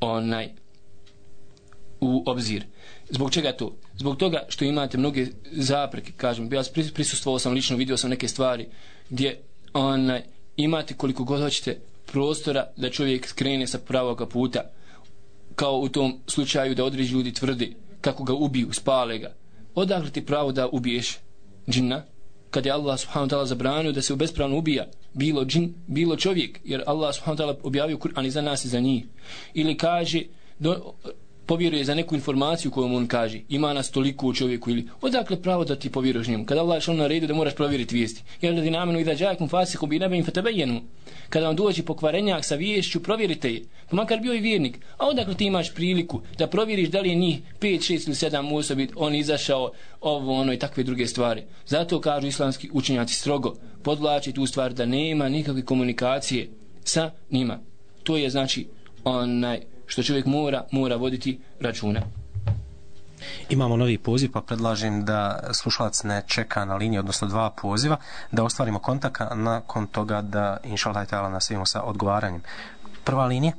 onaj u obzir. Zbog čega to? Zbog toga što imate mnoge zapreke, kažem, ja prisustvovao sam lično, vidio sam neke stvari gdje onaj, imate koliko god hoćete prostora da čovjek skrene sa pravog puta, kao u tom slučaju da određi ljudi tvrdi kako ga ubiju, spale ga. Odakle ti pravo da ubiješ džinna? Kad je Allah subhanahu wa ta'ala zabranio da se u bespravno ubija bilo džin, bilo čovjek, jer Allah subhanahu wa ta'ala objavio Kur'an i za nas i za njih. Ili kaže, do, povjeruje za neku informaciju koju on kaže, ima nas toliko u čovjeku ili odakle pravo da ti povjeruješ njemu? Kada Allah šalno naredio da moraš provjeriti vijesti. Jer da dinamenu i da džakum fasihu bi nebe infetebejenu. Kada vam dođe pokvarenjak sa viješću, provjerite je. Pa makar bio i vjernik. A odakle ti imaš priliku da provjeriš da li je njih 5, 6 ili 7 osobi on izašao ovo, ono i takve druge stvari. Zato kažu islamski učenjaci strogo podvlači tu stvar da nema nikakve komunikacije sa njima. To je znači onaj što čovjek mora, mora voditi računa. Imamo novi poziv, pa predlažem da slušalac ne čeka na liniji, odnosno dva poziva, da ostvarimo kontakt, nakon toga da, inša Allah, tala, nasvijemo sa odgovaranjem. Prva linija?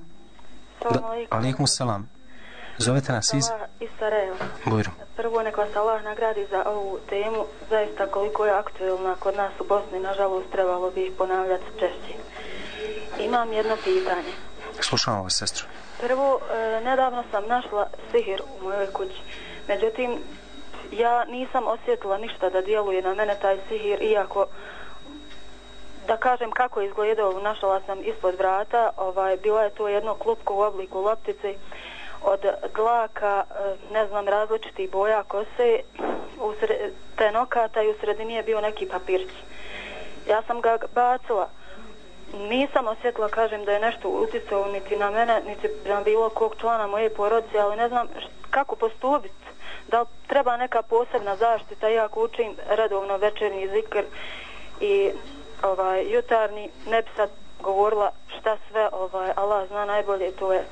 Alijekum salam. Zovete nas iz? Iz Sarajeva. Bujru. Prvo nek vas Allah nagradi za ovu temu, zaista koliko je aktuelna kod nas u Bosni, nažalost trebalo bi ih ponavljati češće. Imam jedno pitanje. Slušamo vas, sestru. Prvo, e, nedavno sam našla sihir u mojoj kući. Međutim, ja nisam osjetila ništa da djeluje na mene taj sihir, iako da kažem kako je izgledao, našla sam ispod vrata, ovaj, bila je to jedno klupko u obliku loptice od dlaka, e, ne znam, različiti boja kose, u sre, te nokata i u sredini je bio neki papirć. Ja sam ga bacila, nisam osjetila, kažem, da je nešto uticao niti na mene, niti na bilo kog člana moje porodice, ali ne znam kako postupiti. Da li treba neka posebna zaštita, ja učim redovno večernji zikr i ovaj, jutarnji, ne bi sad govorila šta sve, ovaj, Allah zna najbolje, to je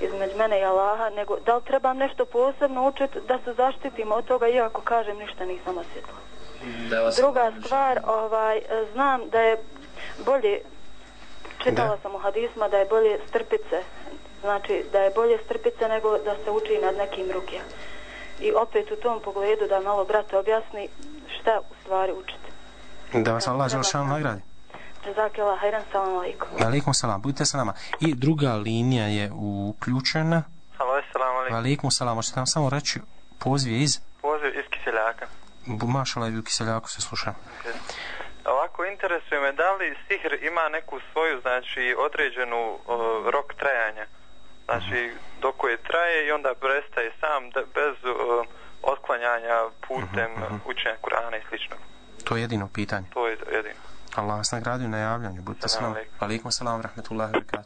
između mene i Allaha, nego da li trebam nešto posebno učiti da se zaštitim od toga, iako kažem ništa nisam osjetila. Druga stvar, ovaj, znam da je bolje čitala da. sam u hadisma da je bolje strpice znači da je bolje strpice nego da se uči nad nekim ruke i opet u tom pogledu da malo brate objasni šta u stvari učite da vas Allah žele šalom nagradi Jazakela, hajran, salam alaikum. Alaikum salam, budite sa nama. I druga linija je uključena. Halo, salam alaikum. Alaikum salam, možete nam samo reći poziv iz? Poziv iz Kiseljaka. Mašala je u Kiseljaku, se slušam. Okay ovako interesuje me da li sihr ima neku svoju znači određenu uh, rok trajanja? Znači dok koje traje i onda prestaje sam da, bez uh, otklanjanja putem uh -huh. učenja Kurana i slično. To je jedino pitanje. To je jedino. Allah vas nagradio na javljanju. Budite s nama alikum salam rahmetullahi wa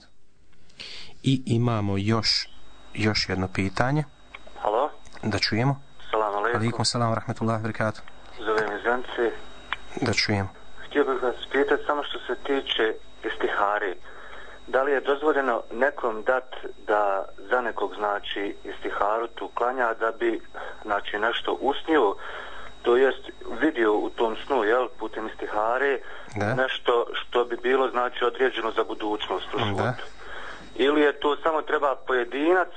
i imamo još još jedno pitanje. Halo? Da čujemo? Salam alaikum. Alikum salam rahmetullahi wa zovem iz Vence. Da čujemo htio bih vas pitati samo što se tiče istihari. Da li je dozvoljeno nekom dat da za nekog znači istiharu tu klanja da bi znači nešto usnio to jest vidio u tom snu jel, putem istihare da. nešto što bi bilo znači određeno za budućnost u životu. Ili je to samo treba pojedinac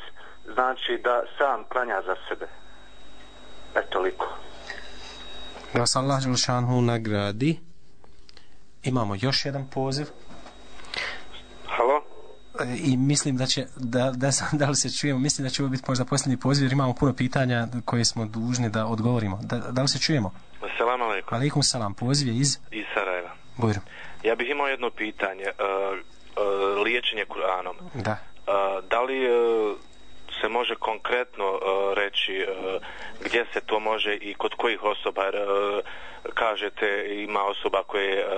znači da sam klanja za sebe. Eto toliko. Da vas Allah Želšanhu nagradi imamo još jedan poziv. Halo? E, I mislim da će, da, da, da li se čujemo, mislim da će ovo biti možda posljednji poziv, jer imamo puno pitanja koje smo dužni da odgovorimo. Da, da li se čujemo? Salam alaikum. Alaikum salam, poziv je iz? Iz Sarajeva. Bujru. Ja bih imao jedno pitanje. Uh, uh, liječenje Kur'anom. Da. Uh, da li uh, se može konkretno uh, reći uh, gdje se to može i kod kojih osoba jer uh, kažete ima osoba koje uh,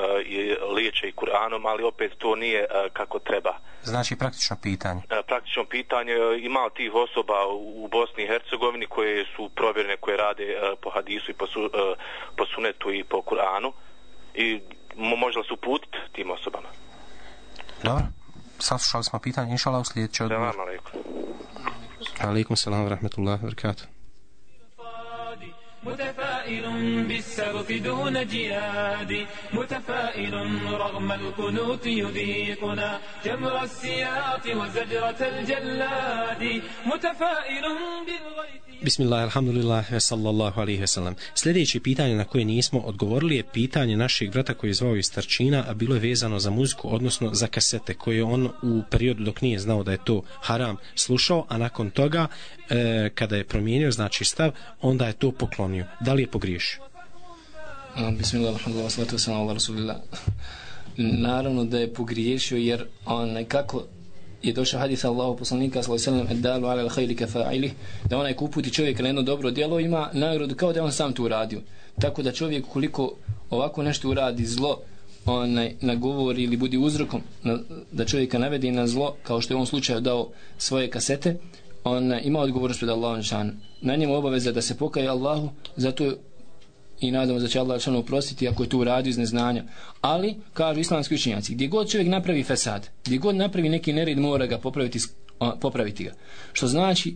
liječe i Kur'anom ali opet to nije uh, kako treba. Znači praktično pitanje. Uh, praktično pitanje uh, ima tih osoba u Bosni i Hercegovini koje su provjerene koje rade uh, po hadisu i po, su, uh, po sunetu i po Kur'anu? I možda su putiti tim osobama? Dobro saslušali smo pitanje inšala u sljedeće odgovor. Salam alaikum. Alaikum salam wa barakatuh متفائل بالسبق دون جياد متفائل رغم القنوط يذيقنا جمر السياط وزجرة الجلاد متفائل بالغيث Bismillah, alhamdulillah, sallallahu alaihi ve sellem. Sljedeće pitanje na koje nismo odgovorili je pitanje našeg brata koji je zvao iz Tarčina, a bilo je vezano za muziku, odnosno za kasete, koje on u periodu dok nije znao da je to haram slušao, a nakon toga, e, kada je promijenio, znači stav, onda je to poklonio. Da li je pogriješio? Bismillah, alhamdulillah, salatu wasalam, Allah, rasulillah. Naravno da je pogriješio, jer on nekako je došao hadis Allahu poslanika sallallahu alejhi ve sellem dalu ala al-khayri kafa'ilih da onaj ko uputi čovjeka na jedno dobro djelo ima nagradu kao da on sam to uradio tako da čovjek koliko ovako nešto uradi zlo onaj nagovori ili budi uzrokom na, da čovjeka navede na zlo kao što je u ovom slučaju dao svoje kasete on ima odgovornost pred Allahom šan na njemu obaveza da se pokaje Allahu zato i nadamo da će Allah šan oprostiti ako je to uradio iz neznanja. Ali kažu islamski učinjaci, gdje god čovjek napravi fesad gdje god napravi neki nered mora ga popraviti, popraviti ga. Što znači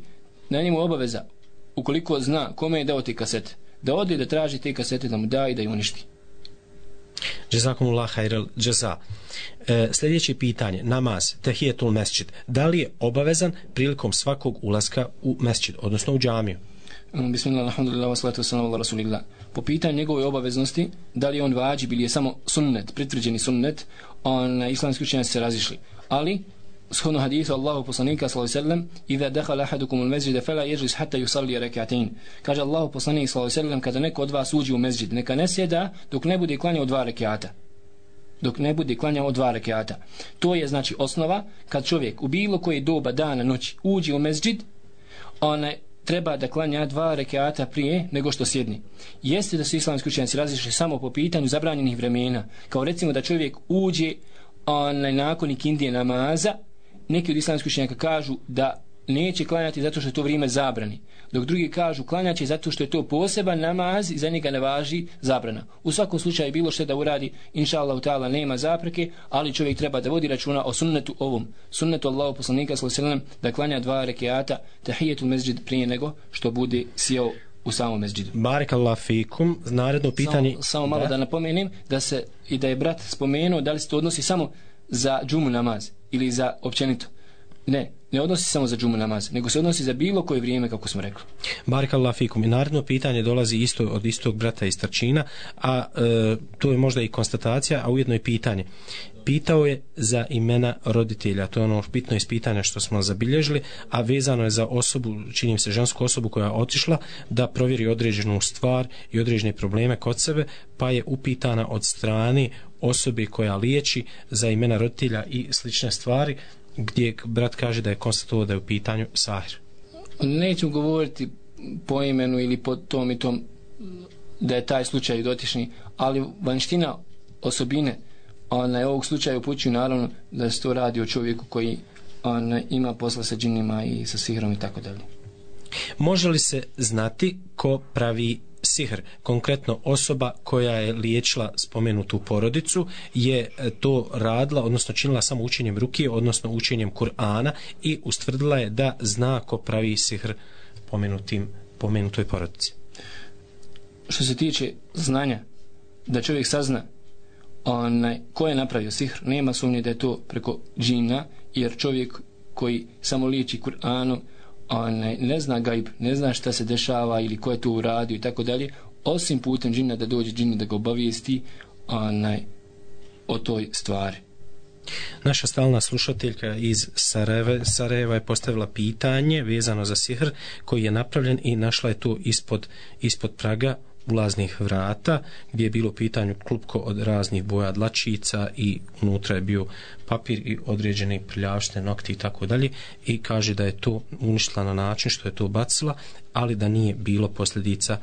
na njemu obaveza ukoliko zna kome je dao te kasete da ode da traži te kasete da mu da i da ju uništi. Jazakumullah hajrel jaza. E, sljedeće pitanje, namaz, tehijetul mesčid, da li je obavezan prilikom svakog ulaska u mesčid, odnosno u džamiju? Mm, bismillah, alhamdulillah, wassalatu wassalamu ala rasulillah. Po pitanju njegove obaveznosti, da li je on vađib ili je samo sunnet, pritvrđeni sunnet, on islamski učenjaci se razišli. Ali, shodno hadisu Allahu poslanika sallallahu alejhi ve sellem iza dakhala ahadukum al-masjid fala yajlis hatta yusalli rak'atayn. Kaže Allahu poslanik sallallahu alejhi ve sellem kada neko od vas uđe u mezhid neka ne sjeda dok ne bude klanjao dva rekata dok ne bude klanjao dva rekata to je znači osnova kad čovjek u bilo koje doba dana noći uđe u mezhid onaj treba da klanja dva rekata prije nego što sjedni. Jeste da su islamski učenjaci različili samo po pitanju zabranjenih vremena, kao recimo da čovjek uđe onaj nakon ikindije namaza, neki od islamskih učenjaka kažu da neće klanjati zato što je to vrijeme zabrani. Dok drugi kažu klanjaće zato što je to poseban namaz i za njega ne važi zabrana. U svakom slučaju bilo što da uradi inša Allah ta'ala nema zapreke ali čovjek treba da vodi računa o sunnetu ovom. Sunnetu Allahu poslanika sallam da klanja dva rekiata tahijetu mezđid prije nego što bude sjeo u samom mezđidu. Barik Allah fikum, naredno pitanje... Samo, samo malo da. da napomenem da se i da je brat spomenuo da li se to odnosi samo za džumu namaz ili za općenito. Ne, ne odnosi samo za džumu namaz, nego se odnosi za bilo koje vrijeme, kako smo rekli. Barik Allah fikum. I naredno pitanje dolazi isto od istog brata iz Trčina, a e, to je možda i konstatacija, a ujedno i pitanje. Pitao je za imena roditelja, to je ono bitno iz pitanja što smo zabilježili, a vezano je za osobu, činim se žensku osobu koja je otišla da provjeri određenu stvar i određene probleme kod sebe, pa je upitana od strane osobe koja liječi za imena roditelja i slične stvari, gdje brat kaže da je konstatuo da je u pitanju sahir. Neću govoriti po imenu ili po tom i tom da je taj slučaj dotični, ali vanština osobine ona je ovog slučaja upućuju naravno da se to radi o čovjeku koji ona, ima posla sa džinima i sa sihrom i tako dalje. Može li se znati ko pravi sihr, konkretno osoba koja je liječila spomenutu porodicu je e, to radila, odnosno činila samo učenjem ruke, odnosno učenjem Kur'ana i ustvrdila je da zna ko pravi sihr pomenutim, pomenutoj porodici. Što se tiče znanja, da čovjek sazna onaj, ko je napravio sihr, nema sumnje da je to preko džina, jer čovjek koji samo liječi Kur'anom, onaj, ne zna gaib, ne zna šta se dešava ili ko je to uradio i tako dalje, osim putem džina da dođe džina da ga obavijesti onaj, o toj stvari. Naša stalna slušateljka iz Sarajeva, Sarajeva je postavila pitanje vezano za sihr koji je napravljen i našla je to ispod, ispod praga ulaznih vrata gdje je bilo pitanje klupko od raznih boja dlačica i unutra je bio papir i određene prljavšte nokti i tako dalje. I kaže da je to uništila na način što je to bacila ali da nije bilo posljedica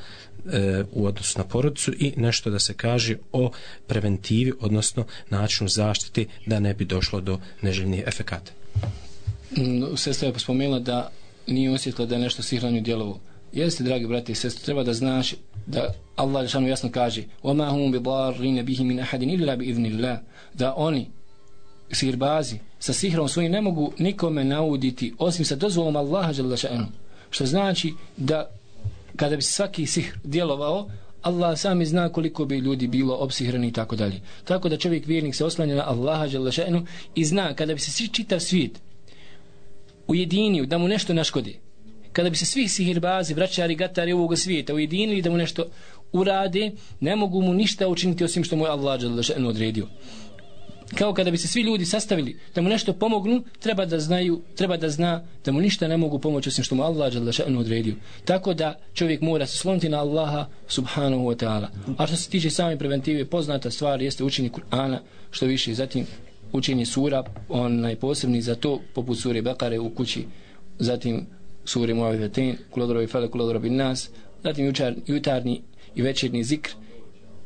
e, u odnosu na porodicu. I nešto da se kaže o preventivi odnosno načinu zaštite da ne bi došlo do neželjnih efekata. Mm, sestra je spomenula da nije osjetila da je nešto sihranju djelovo Jeste, dragi brati i sestri, treba da znaš da Allah Žešanu jasno kaže وَمَا هُمْ بِضَارِّينَ بِهِ مِنْ أَحَدٍ إِلَّا بِإِذْنِ اللَّهِ da oni sihirbazi sa sihrom svojim ne mogu nikome nauditi osim sa dozvolom Allaha Žešanu što znači da kada bi svaki sihr djelovao Allah sami zna koliko bi ljudi bilo obsihrani i tako dalje. Tako da čovjek vjernik se oslanja na Allaha Žešanu i zna kada bi se svi čitav svijet ujedinio da mu nešto naškodi kada bi se svi sihirbazi, vraćari, gatari ovog svijeta ujedinili da mu nešto urade, ne mogu mu ništa učiniti osim što mu je Allah žele odredio. Kao kada bi se svi ljudi sastavili da mu nešto pomognu, treba da znaju, treba da zna da mu ništa ne mogu pomoći osim što mu Allah žele odredio. Tako da čovjek mora se sloniti na Allaha subhanahu wa ta'ala. A što se tiče same preventive, poznata stvar jeste učenje Kur'ana što više zatim učenje sura onaj posebni za to poput sure Bekare u kući zatim sure Muavivetin kulodrovi fele kulodrovi nas zatim jučar, jutarnji i večernji zikr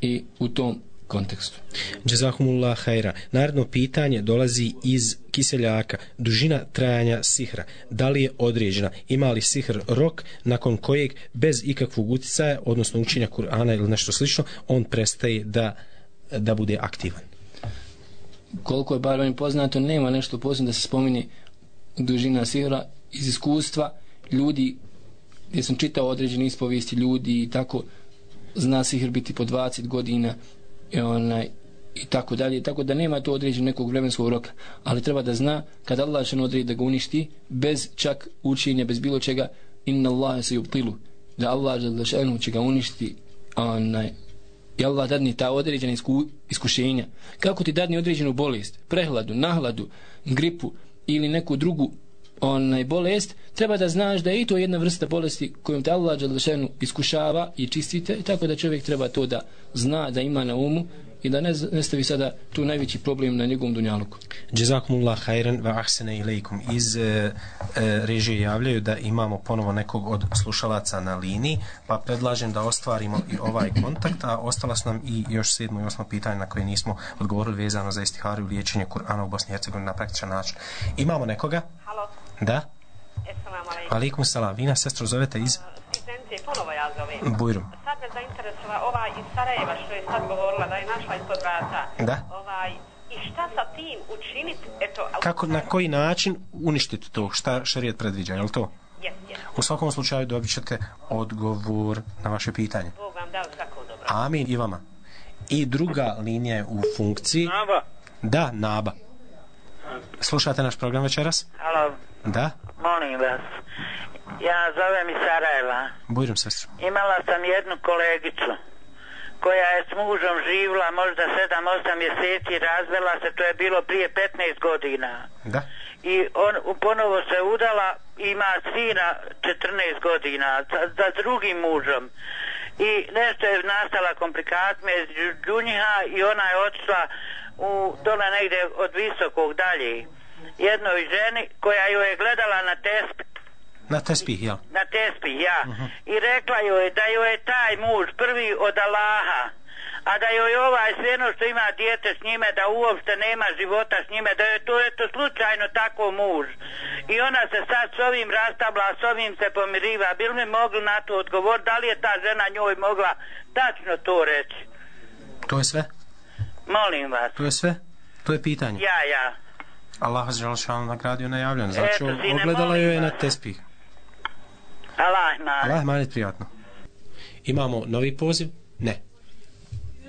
i u tom kontekstu. Džezahumullah hajra. Naredno pitanje dolazi iz kiseljaka. Dužina trajanja sihra. Da li je određena? Ima li sihr rok nakon kojeg bez ikakvog uticaja, odnosno učenja Kur'ana ili nešto slično, on prestaje da, da bude aktivan? Koliko je bar poznato, nema nešto posebno da se spomini dužina sihra iz iskustva ljudi gdje sam čitao određene ispovijesti ljudi i tako zna sihr biti po 20 godina i onaj i tako dalje, tako da nema to određen nekog vremenskog roka, ali treba da zna kad Allah će odredi da ga uništi bez čak učenja, bez bilo čega inna Allah se yubtilu da Allah Đalešanu će ga uništiti onaj i Allah dadni ta određena isku, iskušenja. Kako ti dadni određenu bolest? Prehladu, nahladu, gripu ili neku drugu onaj bolest, treba da znaš da je i to jedna vrsta bolesti kojom te Allah Đalešenu iskušava i čistite, i tako da čovjek treba to da zna, da ima na umu i da ne, ne stavi sada tu najveći problem na njegovom dunjaluku. Jazakumullah khairan wa ahsana ilaykum. Iz e, e, režije javljaju da imamo ponovo nekog od slušalaca na liniji, pa predlažem da ostvarimo i ovaj kontakt, a ostala su nam i još sedmo i osmo pitanje na koje nismo odgovorili vezano za istiharu i liječenje Kur'ana u Bosni i Hercegovini na praktičan način. Imamo nekoga? Halo. Da? Assalamu alaikum. Alaikum salam. Vi nas sestro zovete iz Iz Zencije, ponovo ja zovem. Bujrum. Sad me zainteresova ova iz Sarajeva što je sad govorila da je našla ispod vrata. Da. Ovaj, I šta sa tim učiniti? Eto, Kako, na koji način uništiti to? Šta šarijet predviđa, je li to? Jes, jes. U svakom slučaju dobit ćete odgovor na vaše pitanje. Bog vam dao svako dobro. Amin i vama. I druga linija je u funkciji. Naba. Da, Naba. Slušate naš program večeras? Halo, Da. molim vas. Ja zovem iz Sarajeva. Bujrum sestru. Imala sam jednu kolegicu koja je s mužom živla možda 7-8 mjeseci, razvela se, to je bilo prije 15 godina. Da. I on ponovo se udala, ima sina 14 godina sa, sa drugim mužom. I nešto je nastala komplikacija među njiha i ona je otišla u dole negdje od visokog dalje jednoj ženi koja ju je gledala na tesp Na tespih, jel? na tespi, ja. I rekla joj je da joj je taj muž prvi od Allaha, a da joj ovaj sveno što ima dijete s njime, da uopšte nema života s njime, da je to eto slučajno tako muž. I ona se sad s ovim rastabla, s ovim se pomiriva. Bil mi mogli na to odgovor, da li je ta žena njoj mogla tačno to reći? To je sve? Molim vas. To je sve? To je pitanje. Ja, ja. Allah vas žele šalno nagradio najavljen. Znači, Eto, sine, ogledala molim joj je na vas. tespih. Allah, na. Allah manit prijatno. Imamo novi poziv? Ne.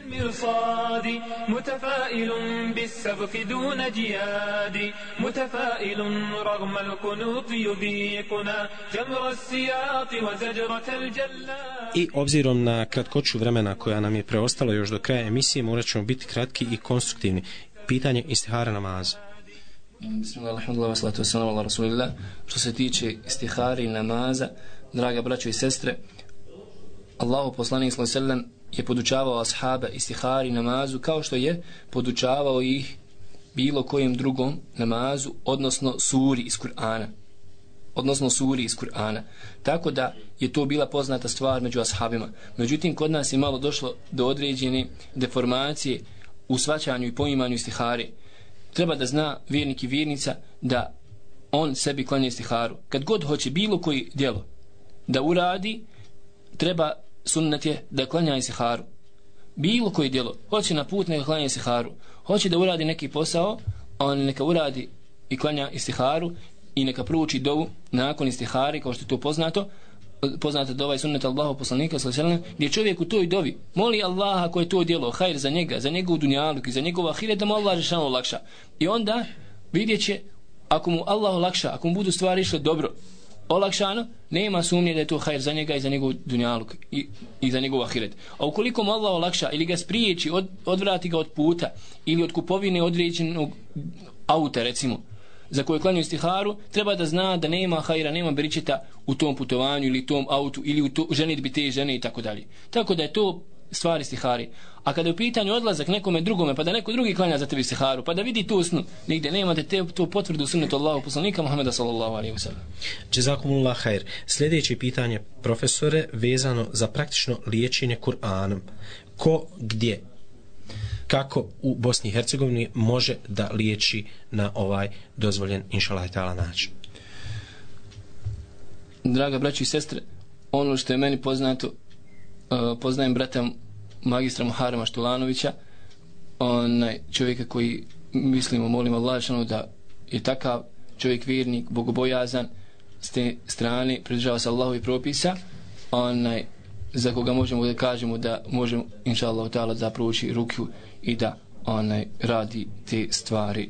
المرصاد متفائل بالسبق دون جياد متفائل رغم القنوط يذيقنا جمر السياط وزجرة الجلاد I obzirom na kratkoću vremena koja nam je preostalo još do kraja emisije, morat ćemo biti kratki i konstruktivni. Pitanje istihara namaza. Bismillah, alhamdulillah, salatu wasalam, ala rasulillah. Što se tiče istihari i namaza, draga braćo i sestre, Allahu poslanik sallallahu alejhi ve sellem je podučavao ashabe istihari i namazu kao što je podučavao ih bilo kojem drugom namazu, odnosno suri iz Kur'ana odnosno suri iz Kur'ana. Tako da je to bila poznata stvar među ashabima. Međutim, kod nas je malo došlo do određene deformacije u svaćanju i poimanju istihari. Treba da zna vjernik i vjernica da on sebi klanja istiharu. Kad god hoće bilo koji djelo da uradi, treba sunnet je da klanja istiharu. Bilo koji djelo, hoće na put neka klanja istiharu, hoće da uradi neki posao, on neka uradi i klanja istiharu i neka prouči dovu nakon istihari, kao što je to poznato, poznate dova i sunnet Allahu poslanika sallallahu alejhi ve sellem, gdje čovjek u toj dovi moli Allaha koje to djelo hajr za njega, za njegovu dunjaluk i za njegov ahiret da mu Allah rešano lakša I onda vidjet će ako mu Allah lakša ako mu budu stvari išle dobro, olakšano, nema sumnje da je to hajr za njega i za njegov dunjaluk i, i za njegov ahiret. A ukoliko mu Allah olakša ili ga spriječi, od, odvrati ga od puta ili od kupovine određenog auta recimo, za koje klanju istiharu, treba da zna da nema hajra, nema beričeta u tom putovanju ili tom autu ili u to, ženitbi te žene i tako dalje. Tako da je to stvari istihari. A kada je u pitanju odlazak nekome drugome, pa da neko drugi klanja za tebi istiharu, pa da vidi tu snu, nigde nemate te, tu potvrdu sunnetu Allahu poslanika Muhammeda sallallahu alaihi wa sallam. Jazakumullah khair. Sljedeće pitanje, profesore, vezano za praktično liječenje Kur'anom. Ko, gdje, kako u Bosni i Hercegovini može da liječi na ovaj dozvoljen inšalajtala način? Draga braći i sestre, ono što je meni poznato, e, poznajem brata magistra Muharema Štulanovića, onaj čovjeka koji mislimo, molimo Allah da je takav čovjek vjernik, bogobojazan, s te strane pridržava se Allahovi propisa, onaj, za koga možemo da kažemo da možemo, inša Allah, zapravo ući ruku i da onaj radi te stvari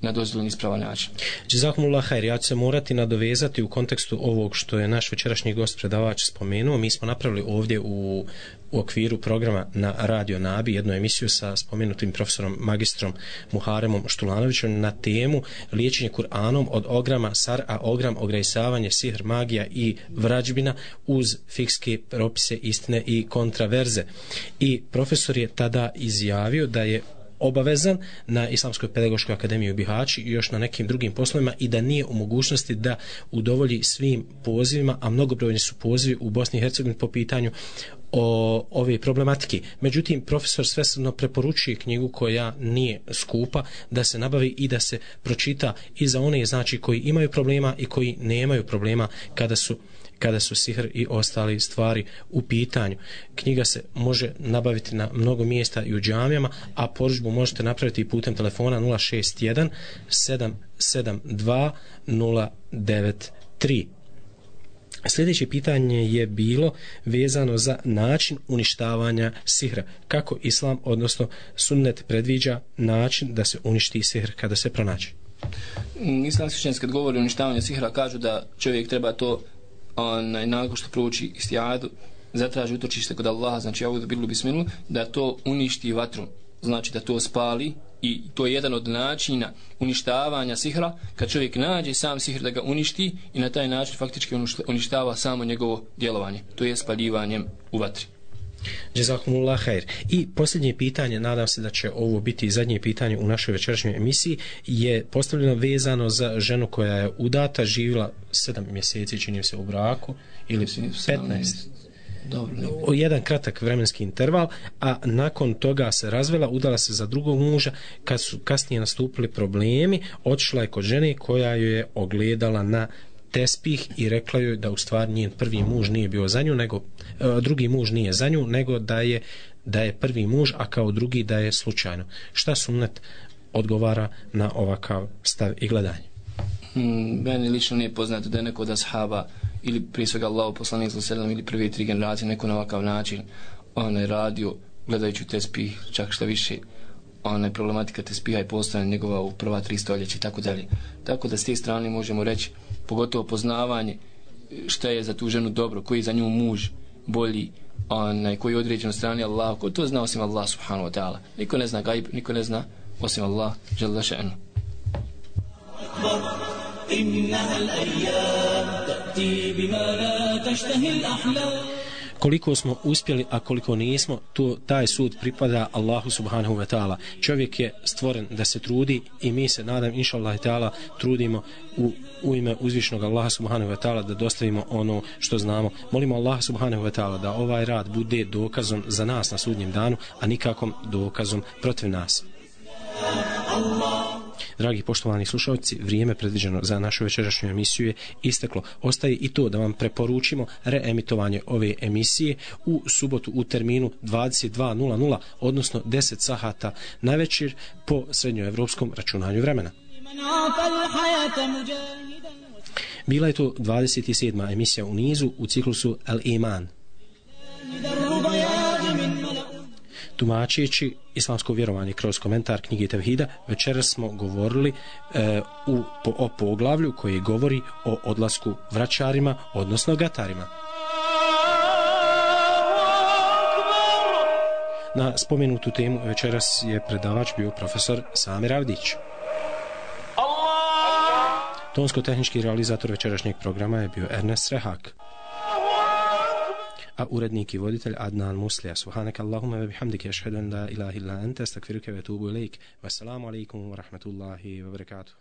na dozvoljen ispravan način. Jazakumullah khair, ja ću se morati nadovezati u kontekstu ovog što je naš večerašnji gost predavač spomenuo. Mi smo napravili ovdje u, u okviru programa na Radio Nabi jednu emisiju sa spomenutim profesorom magistrom Muharemom Štulanovićem na temu liječenje Kur'anom od ograma sar, a ogram ogrejsavanje sihr, magija i vrađbina uz fikske propise istine i kontraverze. I profesor je tada izjavio da je obavezan na Islamskoj pedagoškoj akademiji u Bihaći i još na nekim drugim poslovima i da nije u mogućnosti da udovolji svim pozivima, a mnogobrojni su pozivi u Bosni i Hercegovini po pitanju o ove problematike. Međutim, profesor svesredno preporučuje knjigu koja nije skupa da se nabavi i da se pročita i za one znači koji imaju problema i koji nemaju problema kada su kada su sihr i ostali stvari u pitanju. Knjiga se može nabaviti na mnogo mjesta i u džamijama, a poručbu možete napraviti i putem telefona 061 772 093. Sljedeće pitanje je bilo vezano za način uništavanja sihra. Kako islam, odnosno sunnet, predviđa način da se uništi sihr kada se pronađe? Mm, islamski učenjaci kad govori o uništavanju sihra kažu da čovjek treba to onaj, nakon što prouči istijadu, zatraži utočište kod Allaha, znači ja ovdje bilo bisminu, da to uništi vatru, znači da to spali i to je jedan od načina uništavanja sihra, kad čovjek nađe sam sihr da ga uništi i na taj način faktički uništava samo njegovo djelovanje, to je spaljivanjem u vatri. Jazakumullah khair. I posljednje pitanje, nadam se da će ovo biti zadnje pitanje u našoj večerašnjoj emisiji, je postavljeno vezano za ženu koja je udata, živjela 7 mjeseci, čini se, u braku, ili 15. Dobro, o jedan kratak vremenski interval, a nakon toga se razvela, udala se za drugog muža, kad su kasnije nastupili problemi, otišla je kod žene koja joj je ogledala na tespih i rekla joj da u stvari njen prvi muž nije bio za nju, nego e, drugi muž nije za nju, nego da je da je prvi muž, a kao drugi da je slučajno. Šta sumnet odgovara na ovakav stav i gledanje? Hmm, meni lično nije poznato da je neko od ashaba ili prije svega Allah poslanik za sedam ili prvi tri generacije neko na ovakav način onaj radio gledajući tespih čak šta više onaj problematika te spiha i postane njegova u prva tri stoljeća i tako dalje. Tako da s te strane možemo reći, pogotovo poznavanje e, šta je za tu ženu dobro, koji je za nju muž bolji, onaj, koji je određen od strane Allah, ko to zna osim Allah subhanahu wa ta'ala. Niko ne zna gaib, niko ne zna osim Allah, žele še'nu. إنها الأيام تأتي بما لا تشتهي الأحلام koliko smo uspjeli, a koliko nismo, to taj sud pripada Allahu subhanahu wa ta'ala. Čovjek je stvoren da se trudi i mi se, nadam, inša Allah ta'ala, trudimo u, u ime uzvišnog Allaha subhanahu wa ta'ala da dostavimo ono što znamo. Molimo Allaha subhanahu wa ta'ala da ovaj rad bude dokazom za nas na sudnjem danu, a nikakom dokazom protiv nas. Dragi poštovani slušalci, vrijeme predviđeno za našu večerašnju emisiju je isteklo. Ostaje i to da vam preporučimo reemitovanje ove emisije u subotu u terminu 22.00, odnosno 10 sahata na večer po srednjoevropskom računanju vremena. Bila je to 27. emisija u nizu u ciklusu El Iman tumačeći islamsko vjerovanje kroz komentar knjige Tevhida, večeras smo govorili e, u, po, o poglavlju koji govori o odlasku vraćarima, odnosno gatarima. Na spomenutu temu večeras je predavač bio profesor Samir Avdić. Tonsko-tehnički realizator večerašnjeg programa je bio Ernest Rehak a urednik i voditelj Adnan Muslija. Subhanak Allahumma wa bihamdika ashhadu an la ilaha illa anta astaghfiruka wa atubu ilaik. Wassalamu alaikum wa rahmatullahi wa barakatuh.